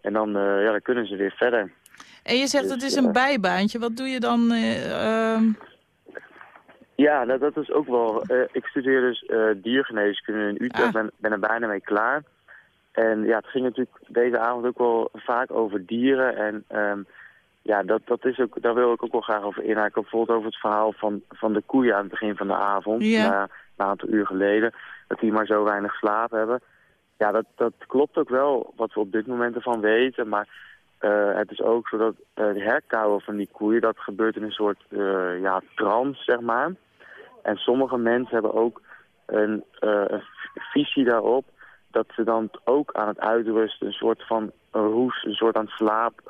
En dan, eh, ja, dan kunnen ze weer verder. En je zegt dus, het is eh, een bijbaantje. Wat doe je dan? eh, ehm, Ja, nou, dat is ook wel. ik studeer dus diergeneeskunde in Utrecht. Ah. Ben, ben er bijna mee klaar. En ja, het ging natuurlijk deze avond ook wel vaak over dieren. En ehm, ja, dat, dat is ook, daar wil ik ook wel graag over inhaken. Bijvoorbeeld over het verhaal van, van de koeien aan het begin van de avond. Ja. Na, een aantal uur geleden. Dat die maar zo weinig slaap hebben. Ja, dat, dat klopt ook wel wat we op dit moment ervan weten. Maar eh, het is ook zo dat eh, het herkauwen van die koeien, dat gebeurt in een soort eh, ja, trance, zeg maar. En sommige mensen hebben ook een, een visie daarop dat ze dan ook aan het uitrusten, een soort van roes, een soort aan het slaap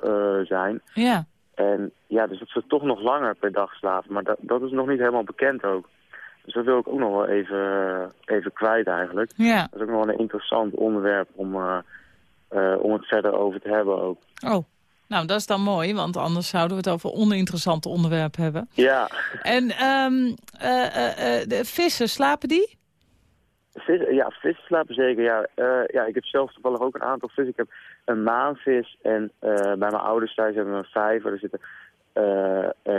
zijn. ja. En ja, dus dat ze toch nog langer per dag slapen. Maar dat, dat is nog niet helemaal bekend ook. Dus dat wil ik ook nog wel even, even kwijt eigenlijk. Ja. Dat is ook nog wel een interessant onderwerp om, eh, eh, om het verder over te hebben ook. Oh. Nou, dat is dan mooi, want anders zouden we het over oninteressante onderwerpen hebben. Ja, En ehm, eh, de vissen, slapen die? vis, ja vissen slapen zeker. Ja, ja, ik heb zelf toevallig ook een aantal vissen. Ik heb een maanvis en bij mijn ouders thuis hebben we een vijver. Er zitten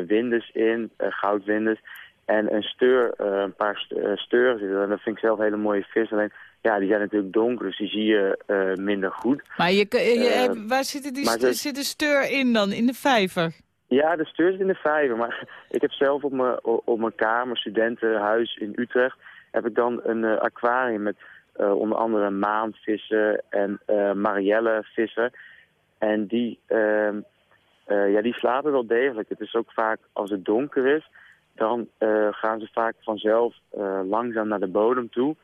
winders in, goudwinders. En een steur, eh, een paar eh, steuren zitten. En dat vind ik zelf hele mooie vis. Alleen, ja, die zijn natuurlijk donker, dus die zie je eh, minder goed. Maar je, je, waar zitten die st- zit de steur in dan? In de vijver? Ja, de steur zit in de vijver. Maar [laughs] ik heb zelf op mijn, op mijn kamer, studentenhuis in Utrecht... heb ik dan een aquarium met onder andere maanvissen en mariellevissen. En die, ehm, eh, ja, die slapen wel degelijk. Het is ook vaak, als het donker is... dan eh, gaan ze vaak vanzelf eh, langzaam naar de bodem toe...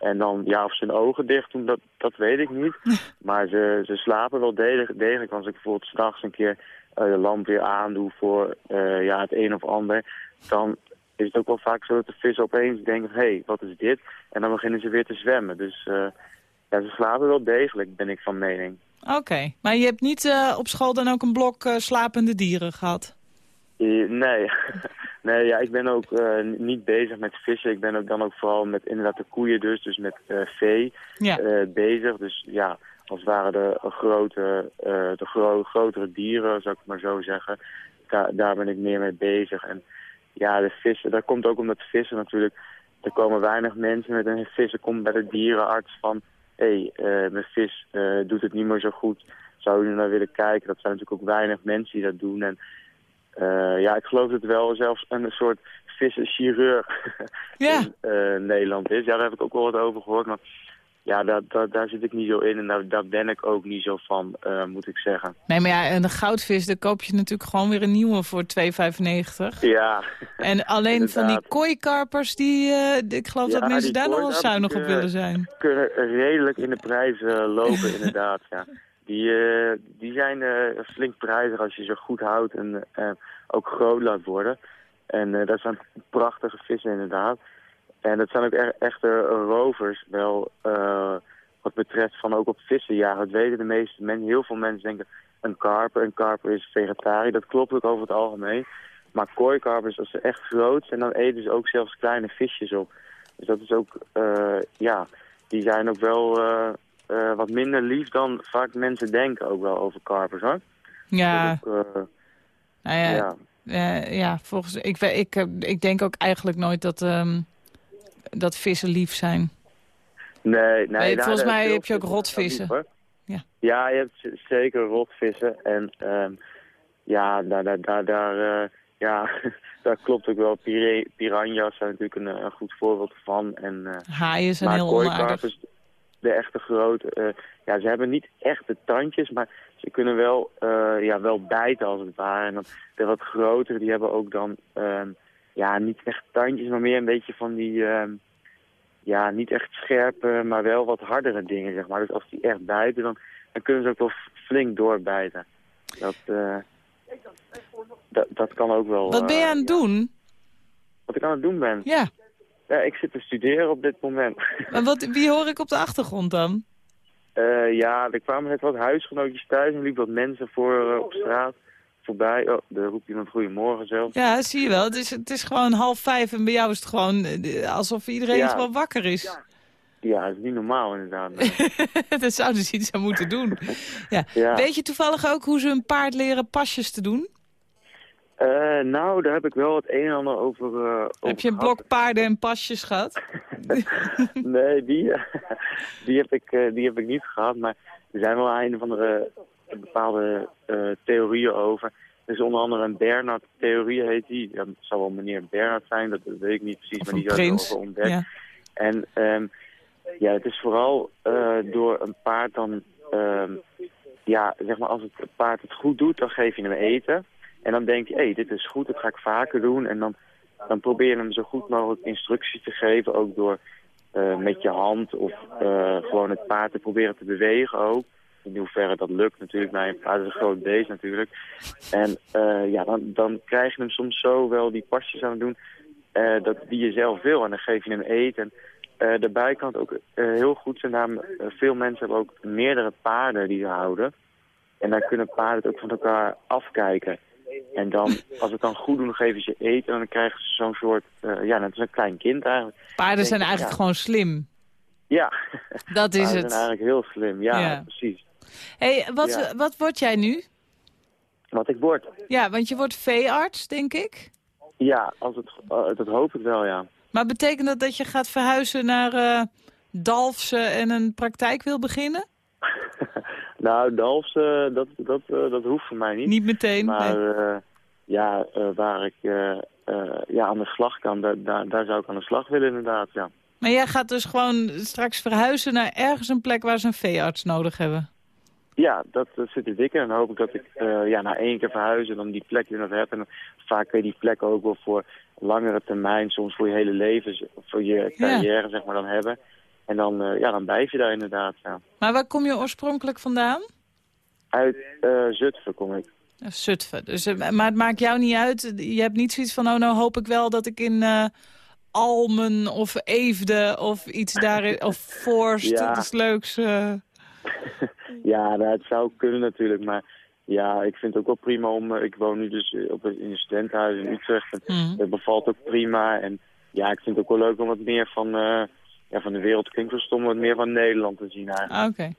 En dan, ja, of ze hun ogen dicht doen, dat, dat weet ik niet. [laughs] Maar ze, ze slapen wel degelijk, degelijk. Als ik bijvoorbeeld s'nachts een keer eh, de lamp weer aandoe voor ja, het een of ander... dan is het ook wel vaak zo dat de vissen opeens denken... hé, hey, wat is dit? En dan beginnen ze weer te zwemmen. Dus ja, ze slapen wel degelijk, ben ik van mening. Oké, maar je hebt niet op school dan ook een blok slapende dieren gehad? Eh, Nee, [laughs] nee ja, ik ben ook eh, niet bezig met vissen. Ik ben ook dan ook vooral met inderdaad de koeien dus, dus met eh, vee Ja. eh, bezig. Dus ja, als het ware de, grote, de gro- grotere dieren, zou ik het maar zo zeggen. Daar, daar ben ik meer mee bezig. En ja, de vissen, dat komt ook omdat vissen natuurlijk... Er komen weinig mensen met een vis. Er komt bij de dierenarts van... Hé, hey, mijn vis doet het niet meer zo goed. Zou je er naar willen kijken? Dat zijn natuurlijk ook weinig mensen die dat doen. En eh, ja, ik geloof dat er wel zelfs een soort vissenchirurg [laughs] Ja. in eh, Nederland is. Ja, daar heb ik ook wel wat over gehoord. Maar ja, daar, daar, daar zit ik niet zo in. En daar, daar ben ik ook niet zo van, eh, moet ik zeggen. Nee, maar ja, en de goudvis, daar koop je natuurlijk gewoon weer een nieuwe voor 2,95. Ja, En alleen van die kooikarpers, die, ik geloof Ja, dat mensen daar nog wel zuinig op willen zijn. kunnen redelijk in de prijs lopen, [laughs] inderdaad. Ja. Die, eh, die zijn eh, flink prijzig als je ze goed houdt en eh, ook groot laat worden. En dat zijn prachtige vissen, inderdaad. En dat zijn ook e- echte rovers, wel wat betreft van ook op vissen. Ja, dat weten de meeste mensen. Heel veel mensen denken een karper. Een karper is vegetariër. Dat klopt ook over het algemeen. Maar kooikarpers, als ze echt groot zijn, dan eten ze ook zelfs kleine visjes op. Dus dat is ook, ja, die zijn ook wel eh, wat minder lief dan vaak mensen denken ook wel over karpers, hoor. Ja, ook, eh, nou ja, ja. eh, ja volgens, ik, ik, ik denk ook eigenlijk nooit dat, ehm, dat vissen lief zijn. Nee, nee. Nee, nou, volgens mij heb je ook vissen rotvissen. lief. Ja. ja, je hebt zeker rotvissen. En ehm, ja, daar, daar, daar, daar, ja, [laughs] daar klopt ook wel. Pira- Piranha's zijn natuurlijk een, een goed voorbeeld van. En, Haaien zijn heel onaardig. De echte grote, eh, ja, ze hebben niet echte tandjes, maar ze kunnen wel, eh, ja, wel bijten als het ware. En dan de wat grotere, die hebben ook dan, ehm, ja, niet echt tandjes, maar meer een beetje van die, ehm, ja, niet echt scherpe, maar wel wat hardere dingen, zeg maar. Dus als die echt bijten, dan, dan kunnen ze ook wel flink doorbijten. Dat, eh, dat, dat kan ook wel. Wat ben je aan het doen? Wat ik aan het doen ben? Ja, Ja, ik zit te studeren op dit moment. [laughs] maar wat, wie hoor ik op de achtergrond dan? Eh, ja, er kwamen net wat huisgenootjes thuis en liep wat mensen voor eh, op straat voorbij. Oh, daar roept iemand goedemorgen zelf. Ja, zie je wel. Het is, het is gewoon half vijf en bij jou is het gewoon eh, alsof iedereen Ja. gewoon wakker is. Ja, dat is niet normaal inderdaad. [laughs] Daar zouden ze iets aan moeten doen. [laughs] Ja. Ja. Weet je toevallig ook hoe ze een paard leren pasjes te doen? Eh, nou, daar heb ik wel het een en ander over, eh, over Heb je een gehad. blok paarden en pasjes gehad? [laughs] Nee, die, [laughs] die, heb ik, eh, die heb ik niet gehad. Maar er zijn wel een of andere eh, bepaalde theorieën over. Er is onder andere een Bernard-theorie, heet die. Dat zal wel meneer Bernard zijn, dat weet ik niet precies. Maar die prins? over ontdekt. Ja. En ehm, ja, het is vooral door een paard dan... ehm, ja, zeg maar, als het paard het goed doet, dan geef je hem eten. En dan denk je, hé, hey, dit is goed, dat ga ik vaker doen. En dan, dan probeer je hem zo goed mogelijk instructies te geven. Ook door eh, met je hand of eh, gewoon het paard te proberen te bewegen ook. In hoeverre dat lukt natuurlijk. Nou, een paard is een groot beest natuurlijk. En eh, ja, dan, dan krijg je hem soms zo wel die pasjes aan het doen dat die je zelf wil. En dan geef je hem eten. En daarbij kan het ook heel goed zijn. Eh, veel mensen hebben ook meerdere paarden die ze houden. En dan kunnen paarden het ook van elkaar afkijken. En dan, als het dan goed doen, geven ze je eten. En dan krijgen ze zo'n soort, eh, ja, net als een klein kind eigenlijk. Paarden Denk zijn eigenlijk ja. gewoon slim. Ja, Dat is paarden zijn het. eigenlijk heel slim. Ja, Ja. precies. Hey, wat, Ja. wat word jij nu? Wat ik word. Ja, want je wordt veearts, denk ik. Ja, als het, eh, dat hoop ik wel, ja. Maar betekent dat dat je gaat verhuizen naar eh Dalfsen en een praktijk wil beginnen? [laughs] nou, Dalfs, eh, dat, dat, eh, dat hoeft voor mij niet. Niet meteen. Maar nee. eh, ja, waar ik ja, aan de slag kan, daar, daar, daar zou ik aan de slag willen inderdaad, ja. Maar jij gaat dus gewoon straks verhuizen naar ergens een plek waar ze een veearts nodig hebben. Ja, dat, dat zit er dik in. En dan hoop ik dat ik ja, na één keer verhuizen dan die plek weer nog heb. En vaak kun je die plek ook wel voor langere termijn, soms voor je hele leven, voor je carrière zeg maar dan hebben. En dan, eh, ja, dan blijf je daar inderdaad, ja. Maar waar kom je oorspronkelijk vandaan? Uit eh, Zutphen kom ik. Zutphen. Dus, eh, maar het maakt jou niet uit. Je hebt niet zoiets van, oh nou hoop ik wel dat ik in Almen of Eefde of iets daar, of [laughs] Forst, Ja. dat is leuks. [laughs] Ja, nou, het zou kunnen natuurlijk, maar ja, ik vind het ook wel prima om... Ik woon nu dus op een, in een studentenhuis in Utrecht en Mhm. het bevalt ook prima. En ja, ik vind het ook wel leuk om wat meer van, ja, van de wereld klinkt zo stom, wat meer van Nederland te zien eigenlijk. Ah, Oké.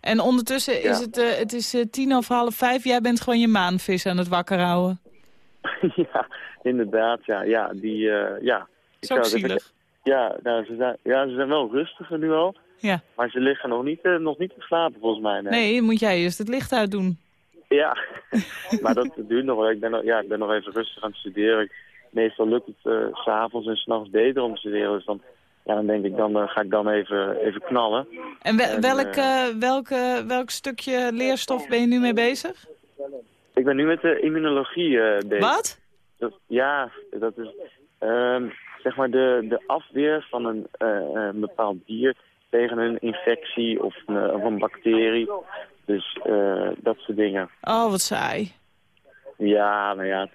En ondertussen is het, eh, het is eh, tien of half vijf. Jij bent gewoon je maanvis aan het wakker houden. [laughs] ja, inderdaad, ja. Ja, die, eh, ja. Ik Is ook zou zielig. Ja, nou, ze zijn, ja, ze zijn wel rustiger nu al. Ja. Maar ze liggen nog niet, nog niet te slapen volgens mij. Nee. Nee, moet jij eerst het licht uitdoen. Ja, [laughs] maar dat duurt nog wel. Ik ben, nog- ja, ik ben nog even rustig aan het studeren. Ik- Meestal lukt het s s'avonds en s'nachts beter om te studeren. Dus dan, ja, dan denk ik, dan eh, ga ik dan even, even knallen. En we- En, welk, eh, welke, welk stukje leerstof ben je nu mee bezig? Ik ben nu met de immunologie eh, bezig. Wat? Dat, ja, dat is ehm, zeg maar de, de afweer van een, eh, een bepaald dier tegen een infectie of een, of een bacterie. Dus eh, dat soort dingen. Oh, wat saai. Ja, nou ja,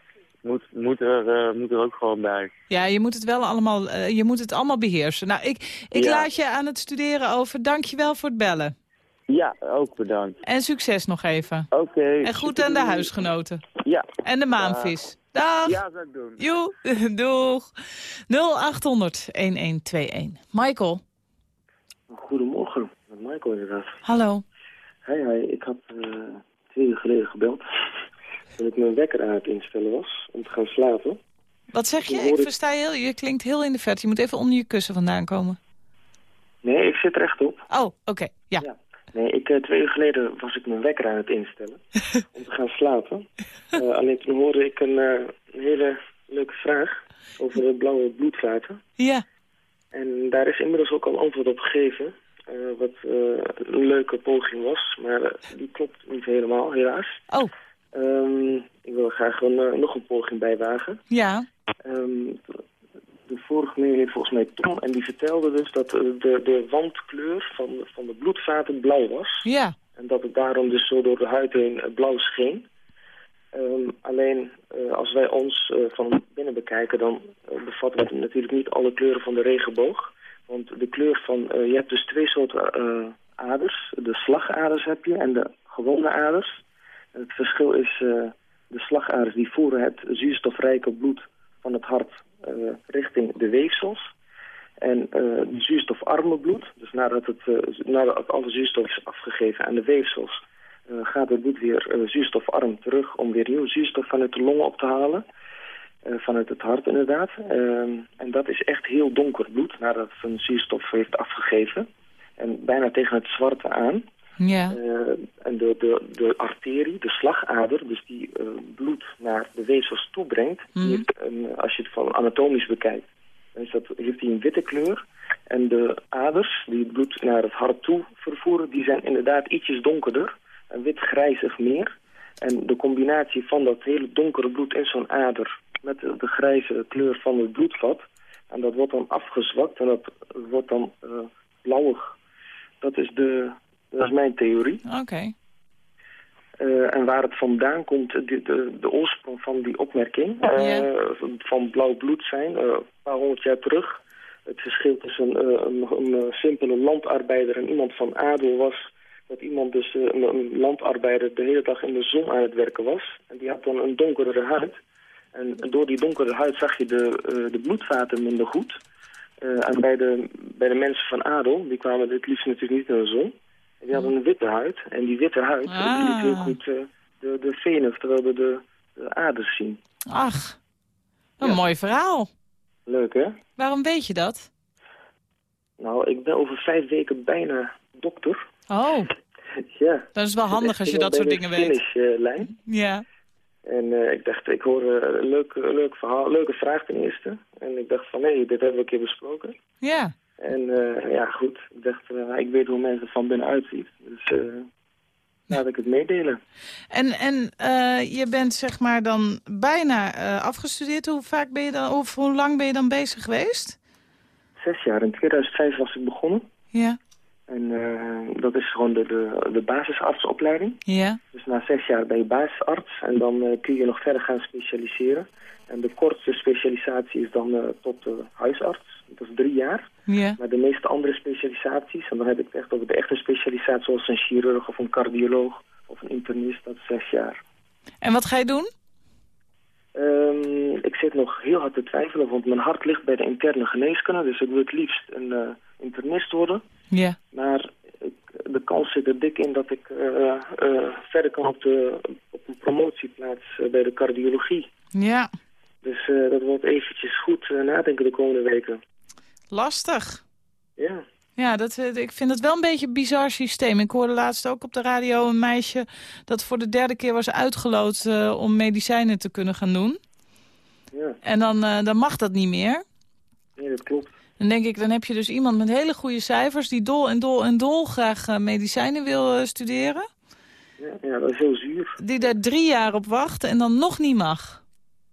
moet, moet, er, eh, moet er ook gewoon bij. Ja, je moet het wel allemaal, eh, je moet het allemaal beheersen. Nou, ik, ik Ja. laat je aan het studeren over. Dank je wel voor het bellen. Ja, ook bedankt. En succes nog even. Oké. En goed aan de huisgenoten. Ja. En de maanvis. Dag. Ja, ik doen. Joe, [laughs] doeg. 0800 1121. Michael, Goedemorgen, met Michael inderdaad. hallo. Hi, hi. Ik had eh, twee uur geleden gebeld dat ik mijn wekker aan het instellen was om te gaan slapen. Wat zeg je? Ik het. versta je heel, je klinkt heel in de verte. Je moet even onder je kussen vandaan komen. Nee, ik zit rechtop. Oh, oké. Ja. Ja. Nee, ik, eh, twee uur geleden was ik mijn wekker aan het instellen [laughs] om te gaan slapen. Eh, alleen toen hoorde ik een, eh, een hele leuke vraag over de blauwe bloedvaten. Ja. En daar is inmiddels ook al antwoord op gegeven. wat een leuke poging was, maar die klopt niet helemaal, helaas. Oh, Ehm, ik wil graag een, eh, nog een poging bijwagen. ja. Ehm, de vorige meneer heet volgens mij Tom en die vertelde dus dat eh, de, de wandkleur van, van de bloedvaten blauw was. Ja. En dat het daarom dus zo door de huid heen eh, blauw scheen. Ehm, alleen als wij ons van binnen bekijken, dan bevat het natuurlijk niet alle kleuren van de regenboog. Want de kleur van, je hebt dus twee soorten aders. De slagaders heb je en de gewone aders. Het verschil is eh, de slagaders die voeren het zuurstofrijke bloed van het hart eh, richting de weefsels. En eh de zuurstofarme bloed, dus nadat, het, alle zuurstof is afgegeven aan de weefsels, gaat het bloed weer zuurstofarm terug om weer nieuw zuurstof vanuit de longen op te halen. Vanuit het hart inderdaad. Ehm, en dat is echt heel donker bloed nadat het een zuurstof heeft afgegeven. En bijna tegen het zwarte aan. Ja. Eh, en de, de, de arterie, de slagader, dus die eh, bloed naar de weefsels toebrengt, heeft een, als je het van anatomisch bekijkt, is dat, heeft die een witte kleur. En de aders die het bloed naar het hart toe vervoeren, die zijn inderdaad ietsjes donkerder, een wit-grijzig meer. En de combinatie van dat hele donkere bloed in zo'n ader met de, de grijze kleur van het bloedvat, en dat wordt dan afgezwakt en dat wordt dan eh, blauwig. Dat is, de, dat is mijn theorie. Oké. Eh, en waar het vandaan komt, de, de, de oorsprong van die opmerking, eh, van, blauw bloed zijn, eh, een paar honderd jaar terug. Het verschil tussen een, eh, een, een, eh, simpele landarbeider en iemand van adel was dat iemand dus, eh, een, een landarbeider, de hele dag in de zon aan het werken was. En die had dan een donkere huid. En door die donkere huid zag je de, eh, de bloedvaten minder goed. Eh, en bij de, bij de mensen van adel, die kwamen het liefst natuurlijk niet in de zon. Die hadden een witte huid. En die witte huid die liet heel Ah. goed eh, de, de venen, terwijl de, de, de aders zien. Ach, een Ja. mooi verhaal. Leuk, hè? Waarom weet je dat? Nou, ik ben over vijf weken bijna dokter. Oh, [laughs] Ja. dat is wel handig als je dat soort dingen weet. finishlijn. Ja. En eh, ik dacht, ik hoor eh, een leuk, leuk verhaal, leuke vraag ten eerste. En ik dacht van, nee, dit hebben we een keer besproken. Ja. En eh, ja, goed. Ik dacht, eh, ik weet hoe mensen van binnen uitziet. Dus eh, laat ik het meedelen. En, en je bent zeg maar dan bijna afgestudeerd. Hoe vaak ben je dan, of hoe lang ben je dan bezig geweest? Zes jaar. In 2005 was ik begonnen. Ja. En eh, dat is gewoon de, de, de basisartsopleiding. Ja. Dus na zes jaar ben je basisarts en dan eh, kun je nog verder gaan specialiseren. En de kortste specialisatie is dan eh, tot huisarts. Dat is drie jaar. Ja. Maar de meeste andere specialisaties, en dan heb ik het echt over de echte specialisatie... zoals een chirurg of een cardioloog of een internist, dat is zes jaar. En wat ga je doen? Ehm, ik zit nog heel hard te twijfelen, want mijn hart ligt bij de interne geneeskunde. Dus ik wil het liefst een internist worden. Ja. Maar de kans zit er dik in dat ik eh, eh, verder kan op, de, op een promotieplaats eh, bij de cardiologie. Ja. Dus dat wordt eventjes goed nadenken de komende weken. Lastig. Ja. Ja, dat, ik vind het wel een beetje een bizar systeem. Ik hoorde laatst ook op de radio een meisje dat voor de derde keer was uitgeloot om medicijnen te kunnen gaan doen. Ja, En dan, dan mag dat niet meer. nee, dat klopt. Dan denk ik, dan heb je dus iemand met hele goede cijfers die dol en dol en dol graag eh, medicijnen wil eh, studeren. Ja, ja, dat is heel zuur. Die daar drie jaar op wacht en dan nog niet mag.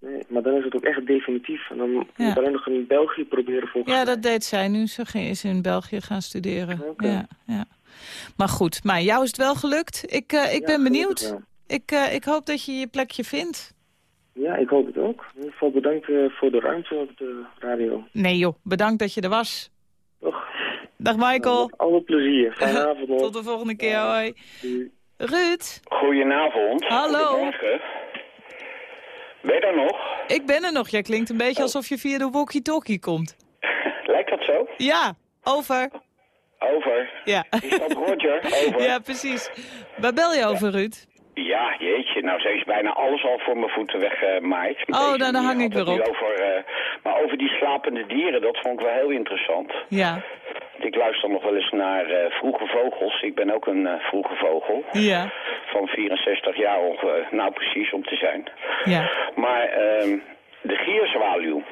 Nee, maar dan is het ook echt definitief. En dan moet Ja. je alleen nog in België proberen volgens Ja, dat deed zij nu. Ze is in België gaan studeren. Ja, ja. Maar goed, maar jou is het wel gelukt. Ik, eh, ik Ja, ben benieuwd. Ik, ik hoop dat je je plekje vindt. Ja, ik hoop het ook. In ieder geval bedankt eh, voor de ruimte op de radio. Nee joh, bedankt dat je er was. Toch? Dag Michael. Met alle plezier. [laughs] Fijne avond. Tot de volgende keer, hoi. Doei. Ruud, Goedenavond. Hallo. Ben je daar nog? ik ben er nog. Jij klinkt een beetje alsof je via de walkie-talkie komt. [laughs] Lijkt dat zo? Ja, over. Over. Ja. Is dat Roger? [laughs] Over. Ja, precies. Waar bel je over, Ruud? Ja, jeetje. Nou, ze is bijna alles al voor mijn voeten weggemaaid. Oh, dan hang ik weer op. Over, eh, maar over die slapende dieren, dat vond ik wel heel interessant. Ja, Ik luister nog wel eens naar eh, vroege vogels. Ik ben ook een eh, vroege vogel. ja, Van 64 jaar ongeveer. Nou, precies om te zijn. ja. Maar ehm, de gierzwaluw,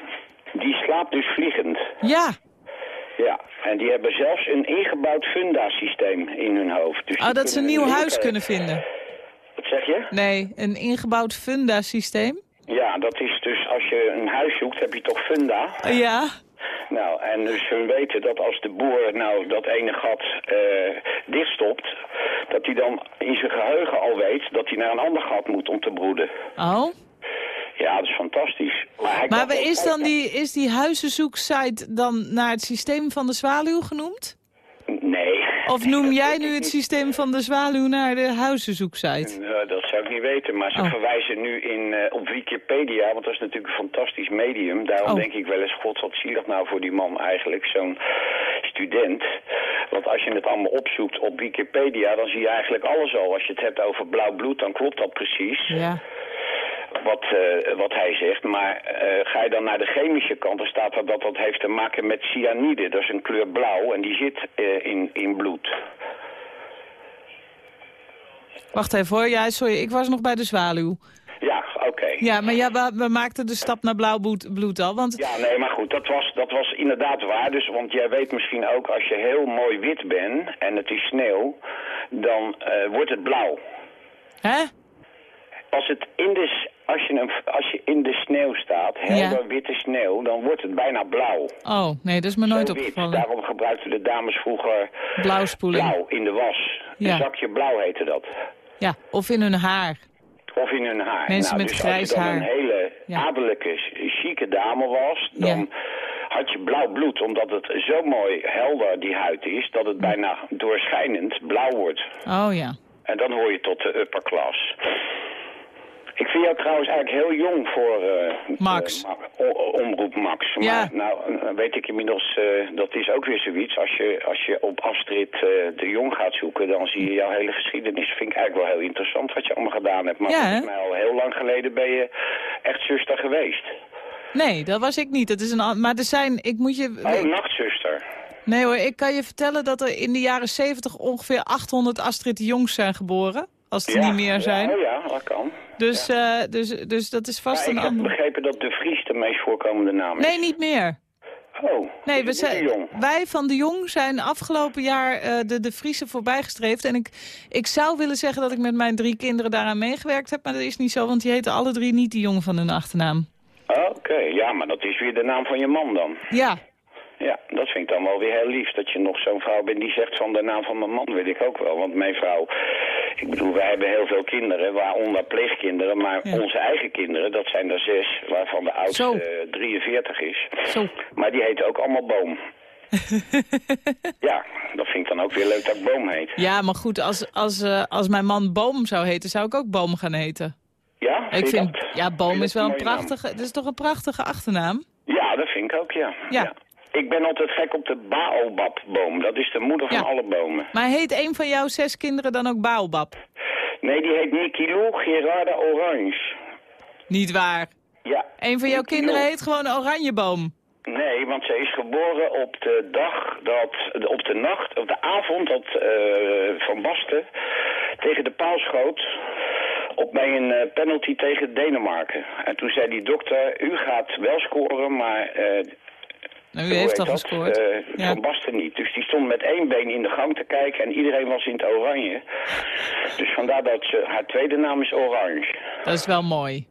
die slaapt dus vliegend. Ja, Ja, en die hebben zelfs een ingebouwd funda-systeem in hun hoofd. Dus oh, dat ze een nieuw huis kunnen vinden. Wat zeg je? Nee, een ingebouwd funda-systeem. Ja, dat is dus als je een huis zoekt, heb je toch funda. Ja, Nou, en dus we weten dat als de boer nou dat ene gat eh dichtstopt, dat hij dan in zijn geheugen al weet dat hij naar een ander gat moet om te broeden. oh. Ja, dat is fantastisch. Maar, Maar is dan die, is die huizenzoeksite dan naar het systeem van de zwaluw genoemd? Of noem jij nu het systeem van de zwaluw naar de huizenzoeksite? Nou, dat zou ik niet weten, maar ze Oh. verwijzen nu in, eh, op Wikipedia, want dat is natuurlijk een fantastisch medium. Daarom Oh. denk ik wel eens, god wat zielig nou voor die man eigenlijk, zo'n student. Want als je het allemaal opzoekt op Wikipedia, dan zie je eigenlijk alles al. Als je het hebt over blauw bloed, dan klopt dat precies. Ja. Wat, eh, wat hij zegt. Maar eh, ga je dan naar de chemische kant, dan staat er dat dat heeft te maken met cyanide. Dat is een kleur blauw en die zit eh, in, in bloed. Wacht even hoor. Ja, sorry, ik was nog bij de zwaluw. Ja, oké. Ja, maar ja, we, we maakten de stap naar blauw bloed, bloed al. Want Ja, nee, maar goed, dat was, dat was inderdaad waar. Dus, want jij weet misschien ook, als je heel mooi wit bent en het is sneeuw, dan wordt het blauw. Hè? Als, het in de, als, je, een, als je in de sneeuw staat, helder witte sneeuw, dan wordt het bijna blauw. Oh, nee, dat is me nooit opgevallen. Daarom gebruikten de dames vroeger Blauwspoeling. blauw in de was. Ja. Een zakje blauw heette dat. Ja, of in hun haar. Of in hun haar. Mensen nou, met dus grijs als je dan haar. een hele Ja. adellijke, chique dame was, dan had je blauw bloed. Omdat het zo mooi helder, die huid is, dat het bijna doorschijnend blauw wordt. Oh ja. En dan hoor je tot de upper class. Ik vind jou trouwens eigenlijk heel jong voor eh, Max. omroep Max. Maar Ja. nou eh, weet ik inmiddels, eh, dat is ook weer zoiets. Als je, als je op Astrid de Jong gaat zoeken, dan zie je jouw hele geschiedenis. Vind ik eigenlijk wel heel interessant wat je allemaal gedaan hebt. Maar Ja, volgens mij al heel lang geleden ben je echt zuster geweest. Nee, dat was ik niet. Dat is een, maar er zijn, ik moet je... Oh, nachtzuster. Nee hoor, ik kan je vertellen dat er in de jaren 70 ongeveer 800 Astrid de Jongs zijn geboren. Als het er niet meer zijn. Ja, oh ja, dat kan. Dus, eh, dus, dus dat is vast Maar ik een heb ander. begrepen dat de Vries de meest voorkomende naam is. Nee, niet meer. Oh, Nee, we zijn, wij van de Jong zijn afgelopen jaar eh, de, de Friese voorbijgestreefd. En ik, ik zou willen zeggen dat ik met mijn drie kinderen daaraan meegewerkt heb. Maar dat is niet zo, want die heten alle drie niet de Jong van hun achternaam. Oké, ja, maar dat is weer de naam van je man dan. Ja, ja, dat vind ik dan wel weer heel lief. Dat je nog zo'n vrouw bent die zegt van de naam van mijn man wil ik ook wel. Want mijn vrouw, ik bedoel, wij hebben heel veel kinderen, waaronder pleegkinderen. Maar Ja. onze eigen kinderen, dat zijn er zes, waarvan de oudste Zo. eh, 43 is. Zo. Maar die heten ook allemaal Boom. [laughs] ja, dat vind ik dan ook weer leuk dat ik Boom heet. Ja, maar goed, als, als, eh, als mijn man Boom zou heten, zou ik ook Boom gaan heten. Ja, Ik vind, dat? ja, Boom is wel een prachtige, het is toch een prachtige achternaam? Ja, dat vind ik ook, ja. Ja. Ik ben altijd gek op de baobabboom. Dat is de moeder van Ja. alle bomen. Maar heet een van jouw zes kinderen dan ook Baobab? Nee, die heet Nikilo Gerarda Orange. Niet waar. Ja. Een van jouw kinderen heet gewoon Oranjeboom. Nee, want ze is geboren op de dag dat, op de nacht, op de avond dat eh, Van Basten tegen de paal schoot op bij een eh, penalty tegen Denemarken. En toen zei die dokter, u gaat wel scoren, maar eh, Nou, u heeft al dat? gescoord. Eh, Ja. Van Basten niet. Dus die stond met één been in de gang te kijken en iedereen was in het oranje. Dus vandaar dat ze, haar tweede naam is Orange. Dat is wel mooi.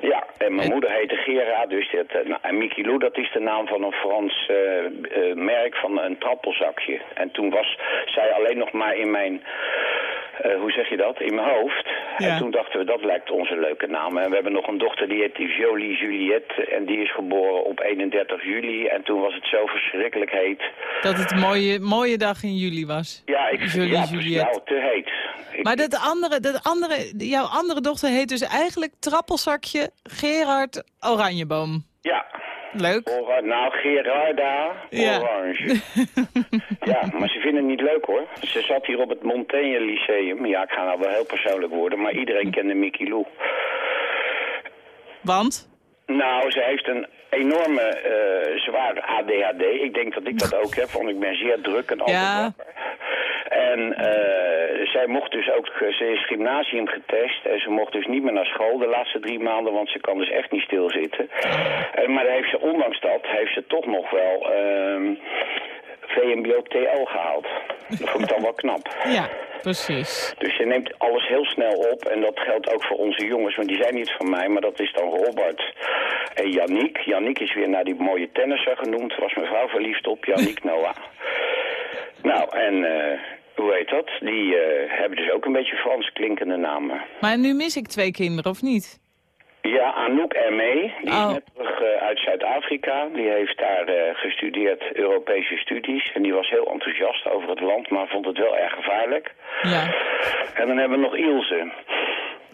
Ja, en mijn moeder heette Gera, dus dat, eh, nou, en Mickey Lou, dat is de naam van een Frans eh, eh, merk van een trappelzakje. En toen was zij alleen nog maar in mijn, hoe zeg je dat, in mijn hoofd. Ja. En toen dachten we, dat lijkt onze leuke naam. En we hebben nog een dochter, die heet Jolie Juliette, en die is geboren op 31 juli. En toen was het zo verschrikkelijk heet. Dat het een mooie, mooie dag in juli was. Ja, ik Jolie ja, Juliette. nou, te heet. Ik- Maar dat andere, dat andere, jouw andere dochter heet dus eigenlijk trappelzakje Gerard Oranjeboom. Ja, Leuk. Ora- nou, Gerarda Ja. Orange. [laughs] ja, maar ze vinden het niet leuk hoor. Ze zat hier op het Montaigne Lyceum. Ja, ik ga nou wel heel persoonlijk worden, maar iedereen kende Mickey Lou. Want? Nou, ze heeft een enorme eh, zware ADHD. Ik denk dat ik dat ook heb, want ik ben zeer druk en altijd Ja. wakker. En eh, zij mocht dus ook, ze is gymnasium getest en ze mocht dus niet meer naar school de laatste drie maanden, want ze kan dus echt niet stilzitten. Uh, maar heeft ze, ondanks dat, heeft ze toch nog wel ehm VMBO-TO gehaald. Dat vond ik dan wel knap. [laughs] Ja, precies. Dus je neemt alles heel snel op en dat geldt ook voor onze jongens, want die zijn niet van mij, maar dat is dan Robert en Yannick. Yannick is weer naar die mooie tennisser genoemd, was mijn vrouw verliefd op, Yannick Noah. [laughs] Nou, en eh, hoe heet dat? Die eh, hebben dus ook een beetje Frans klinkende namen. Maar nu mis ik twee kinderen, of niet? Ja, Anouk Ermee, die Oh. is net terug eh, uit Zuid-Afrika. Die heeft daar eh, gestudeerd Europese studies. En die was heel enthousiast over het land, maar vond het wel erg gevaarlijk. Ja. En dan hebben we nog Ilse.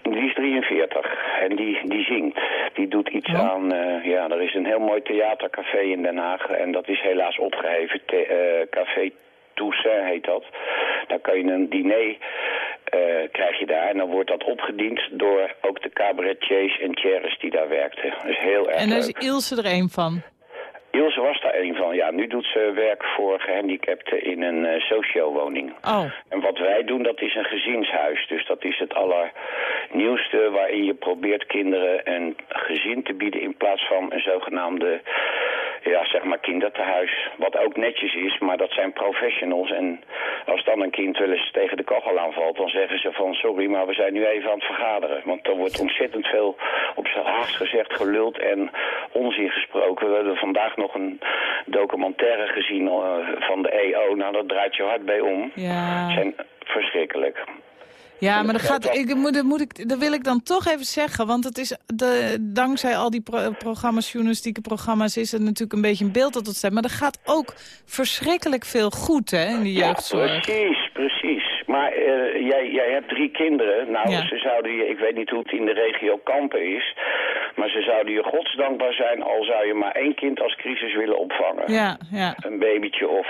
Die is 43 en die, die zingt. Die doet iets Oh. aan, ja, er is een heel mooi theatercafé in Den Haag. En dat is helaas opgeheven. The- eh, Café Toussaint heet dat. Daar kan je een diner, eh, krijg je daar. En dan wordt dat opgediend door ook de cabaretiers en chaires die daar werkten. Is heel erg En daar is. Ilse er een van. Ilse was daar een van. Ja, nu doet ze werk voor gehandicapten in een eh sociowoning. Oh, En wat wij doen, dat is een gezinshuis. Dus dat is het allernieuwste waarin je probeert kinderen een gezin te bieden in plaats van een zogenaamde, ja zeg maar kindertehuis. Wat ook netjes is, maar dat zijn professionals. En als dan een kind wel eens tegen de kachel aanvalt, dan zeggen ze van sorry, maar we zijn nu even aan het vergaderen. Want er wordt ontzettend veel op zijn haast gezegd, geluld en onzin gesproken. We hebben vandaag nog een documentaire gezien eh, van de EO. Nou, dat draait je hart bij om ja. zijn verschrikkelijk. Ja, maar dat gaat, ik, moet, dat, moet ik, dat wil ik dan toch even zeggen. Want het is de, dankzij al die pro- programma's, journalistieke programma's... is het natuurlijk een beetje een beeld dat het staat. Maar er gaat ook verschrikkelijk veel goed hè, in de jeugdzorg. Ja, precies, precies. Maar eh, jij, jij hebt drie kinderen. Nou, Ja. ze zouden je, ik weet niet hoe het in de regio Kampen is... maar ze zouden je godsdankbaar zijn... al zou je maar één kind als crisis willen opvangen. Ja, ja. Een babytje of...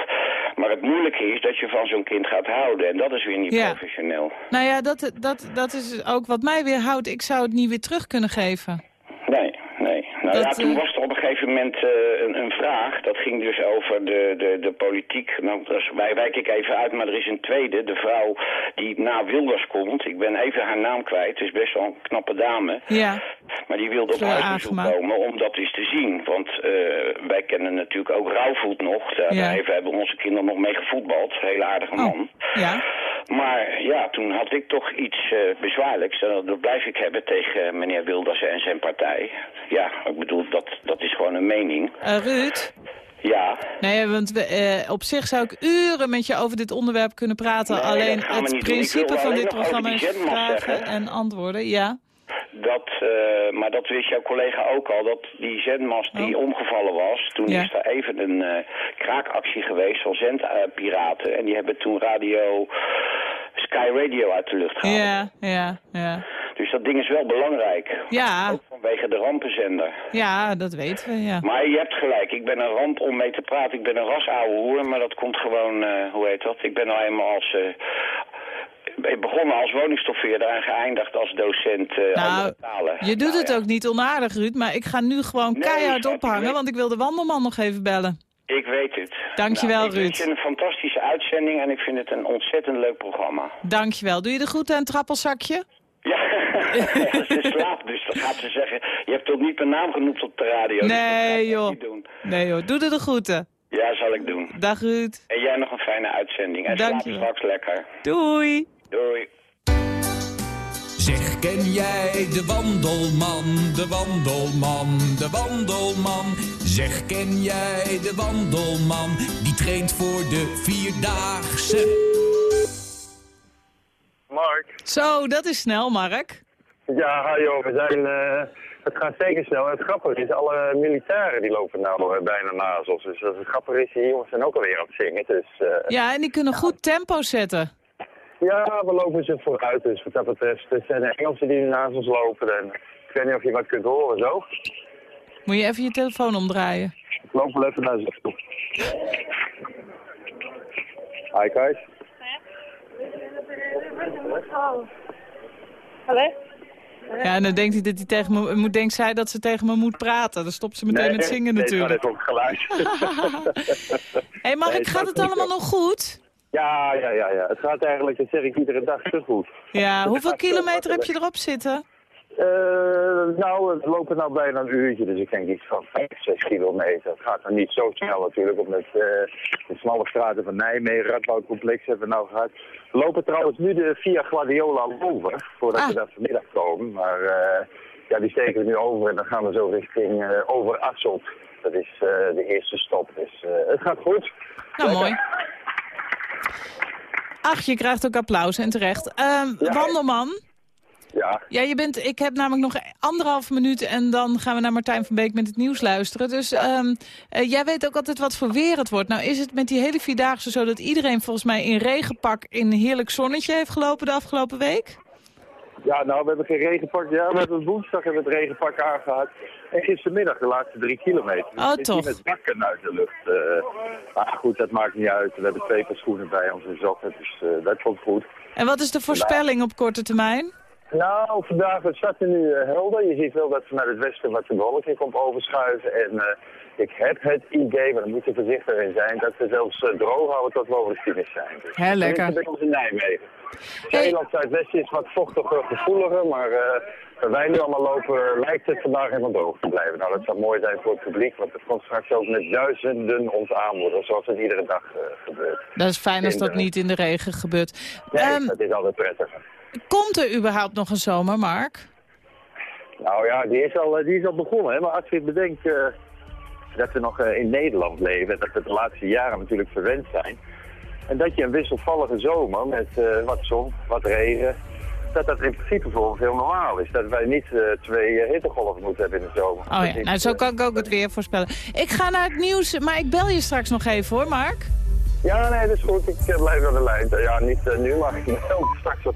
Maar het moeilijke is dat je van zo'n kind gaat houden. En dat is weer niet Ja. professioneel. Nou ja, dat, dat, dat is ook wat mij weer houdt. Ik zou het niet weer terug kunnen geven. Nou Dat, ja, toen eh, was er op een gegeven moment eh, een, een vraag. Dat ging dus over de, de, de politiek. Nou, wij wijk ik even uit, maar er is een tweede. De vrouw die na Wilders komt. Ik ben even haar naam kwijt. Het is best wel een knappe dame. Ja, Maar die wilde op huisbezoek komen om dat eens te zien. Want eh, wij kennen natuurlijk ook Rauwvoet nog. Daar Ja. hebben- hebben onze kinderen nog mee gevoetbald. Hele aardige man. Oh, ja. Maar ja, toen had ik toch iets bezwaarlijks. En dat, blijf ik hebben tegen meneer Wilders en zijn partij. Ja, ik bedoel, dat, dat is gewoon een mening. Eh, Ruud, Ja. Nee, want we, eh, op zich zou ik uren met je over dit onderwerp kunnen praten. Nee, alleen het principe van dit programma is vragen en antwoorden. Ja. Dat, eh, maar dat wist jouw collega ook al, dat die zendmast die omgevallen was, toen Oh. Ja. is er even een kraakactie geweest van zendpiraten. en die hebben toen radio, Sky Radio uit de lucht gehaald. Ja, ja, ja. Dus dat ding is wel belangrijk. Ja, Vanwege de rampenzender. ja, dat weten we, ja. Maar je hebt gelijk, ik ben een ramp om mee te praten. Ik ben een rasouwe hoer, maar dat komt gewoon, eh, hoe heet dat? Ik ben nou eenmaal als... eh, ik begonnen als woningstoffeerder en geëindigd als docent eh Nou, talen. Je doet Nou het ja. ook niet onaardig, Ruud, maar ik ga nu gewoon Nee, keihard ophangen, want ik wil de wandelman nog even bellen. Ik weet het. Dankjewel, nou, ik Ruud. wens je een fantastische uitzending en ik vind het een ontzettend leuk programma. Dankjewel. Doe je de groeten aan het trappelzakje? Ja, [laughs] ze slaapt dus. Dan gaat ze zeggen, je hebt toch niet mijn naam genoemd op de radio. Dus Nee, ik joh. doen. Nee joh, doe er de groeten. Ja, zal ik doen. Dag Ruud. En jij nog een fijne uitzending. En slaap straks lekker. Doei. Doei. Zeg, ken jij de wandelman, de wandelman, de wandelman? Zeg, ken jij de wandelman, die traint voor de Vierdaagse? Mark. Zo, dat is snel, Mark. Ja, joh, we zijn, eh, het gaat zeker snel. Het grappige is, alle militairen die lopen nou eh, bijna naast ons. Dus dat het grappige is, die jongens zijn ook alweer aan het zingen. Dus eh, Ja, en die kunnen goed tempo zetten. ja, we lopen ze vooruit. Dus wat dat betreft, het zijn de Engelsen die naast ons lopen. En ik weet niet of je wat kunt horen zo. Moet je even je telefoon omdraaien. Ik loop wel even naar ze toe. Hi, guys. Hallo? Ja, en dan denkt hij dat hij tegen me, moet, denkt zij dat ze tegen me moet praten. Dan stopt ze meteen met zingen nee, natuurlijk. Nee, gaat even op geluid. Hé hey Mark, Nee, gaat het allemaal nog goed? Ja, ja, ja, ja. Het gaat eigenlijk, dat zeg ik iedere dag, te goed. Ja, [laughs] hoeveel kilometer heb je erop zitten? Eh, nou, we lopen nou bijna een uurtje, dus ik denk iets van 5, 6 kilometer. Het gaat nog niet zo snel natuurlijk, omdat eh, de smalle straten van Nijmegen, Radboudcomplex hebben we nou gehad. We lopen trouwens nu de via Gladiola over, voordat Ah. we daar vanmiddag komen. Maar eh, ja, die steken we nu over en dan gaan we zo richting over Asselt. Dat is de eerste stop, dus het gaat goed. Nou, mooi. Ach, je krijgt ook applaus en terecht. Ehm, Wandelman, Ja, ja, je bent, ik heb namelijk nog anderhalf minuut en dan gaan we naar Martijn van Beek met het nieuws luisteren. Dus ehm, eh, jij weet ook altijd wat voor weer het wordt. Nou is het met die hele Vierdaagse zo dat iedereen volgens mij in regenpak in een heerlijk zonnetje heeft gelopen de afgelopen week? Ja, nou, we hebben geen regenpak. Ja, we hebben woensdag hebben we het regenpak aangehad. En gistermiddag de laatste drie kilometer. Oh, toch. met zakken uit de lucht. eh. maar goed, dat maakt niet uit. We hebben twee paar schoenen bij ons en sokken, dus eh, dat komt goed. En wat is de voorspelling op korte termijn? Nou, vandaag het staat er nu eh, helder. Je ziet wel dat vanuit het westen wat de bewolking komt overschuiven. En eh, ik heb het idee, maar dan moet je voorzichtig in zijn, dat we zelfs eh, droog houden tot we over de finish zijn. Dus Hè, lekker. bij ons in Nijmegen. Nederland Zuidwesten is wat vochtiger, gevoeliger, maar waar wij nu allemaal lopen lijkt het vandaag helemaal droog te blijven. Nou, dat zou mooi zijn voor het publiek, want het komt straks ook met duizenden ons aanmoedigen, zoals het iedere dag gebeurt. Dat is fijn als dat niet in de regen gebeurt. Nee, Ehm, dat is altijd prettig. Komt er überhaupt nog een zomer, Mark? Nou ja, die is al, eh, die is al begonnen. Hè? Maar als je bedenkt eh, dat we nog eh, in Nederland leven... en dat we de laatste jaren natuurlijk verwend zijn... en dat je een wisselvallige zomer met wat zon, wat regen... dat dat in principe voor ons heel normaal is. Dat wij niet twee hittegolven moeten hebben in de zomer. Oh ja, nou zo kan ik ook het weer voorspellen. Ik ga naar het nieuws, maar ik bel je straks nog even hoor, Mark. Ja, nee, dat is goed. Ik blijf aan de lijn. Ja, niet nu, maar [laughs] ik straks wat...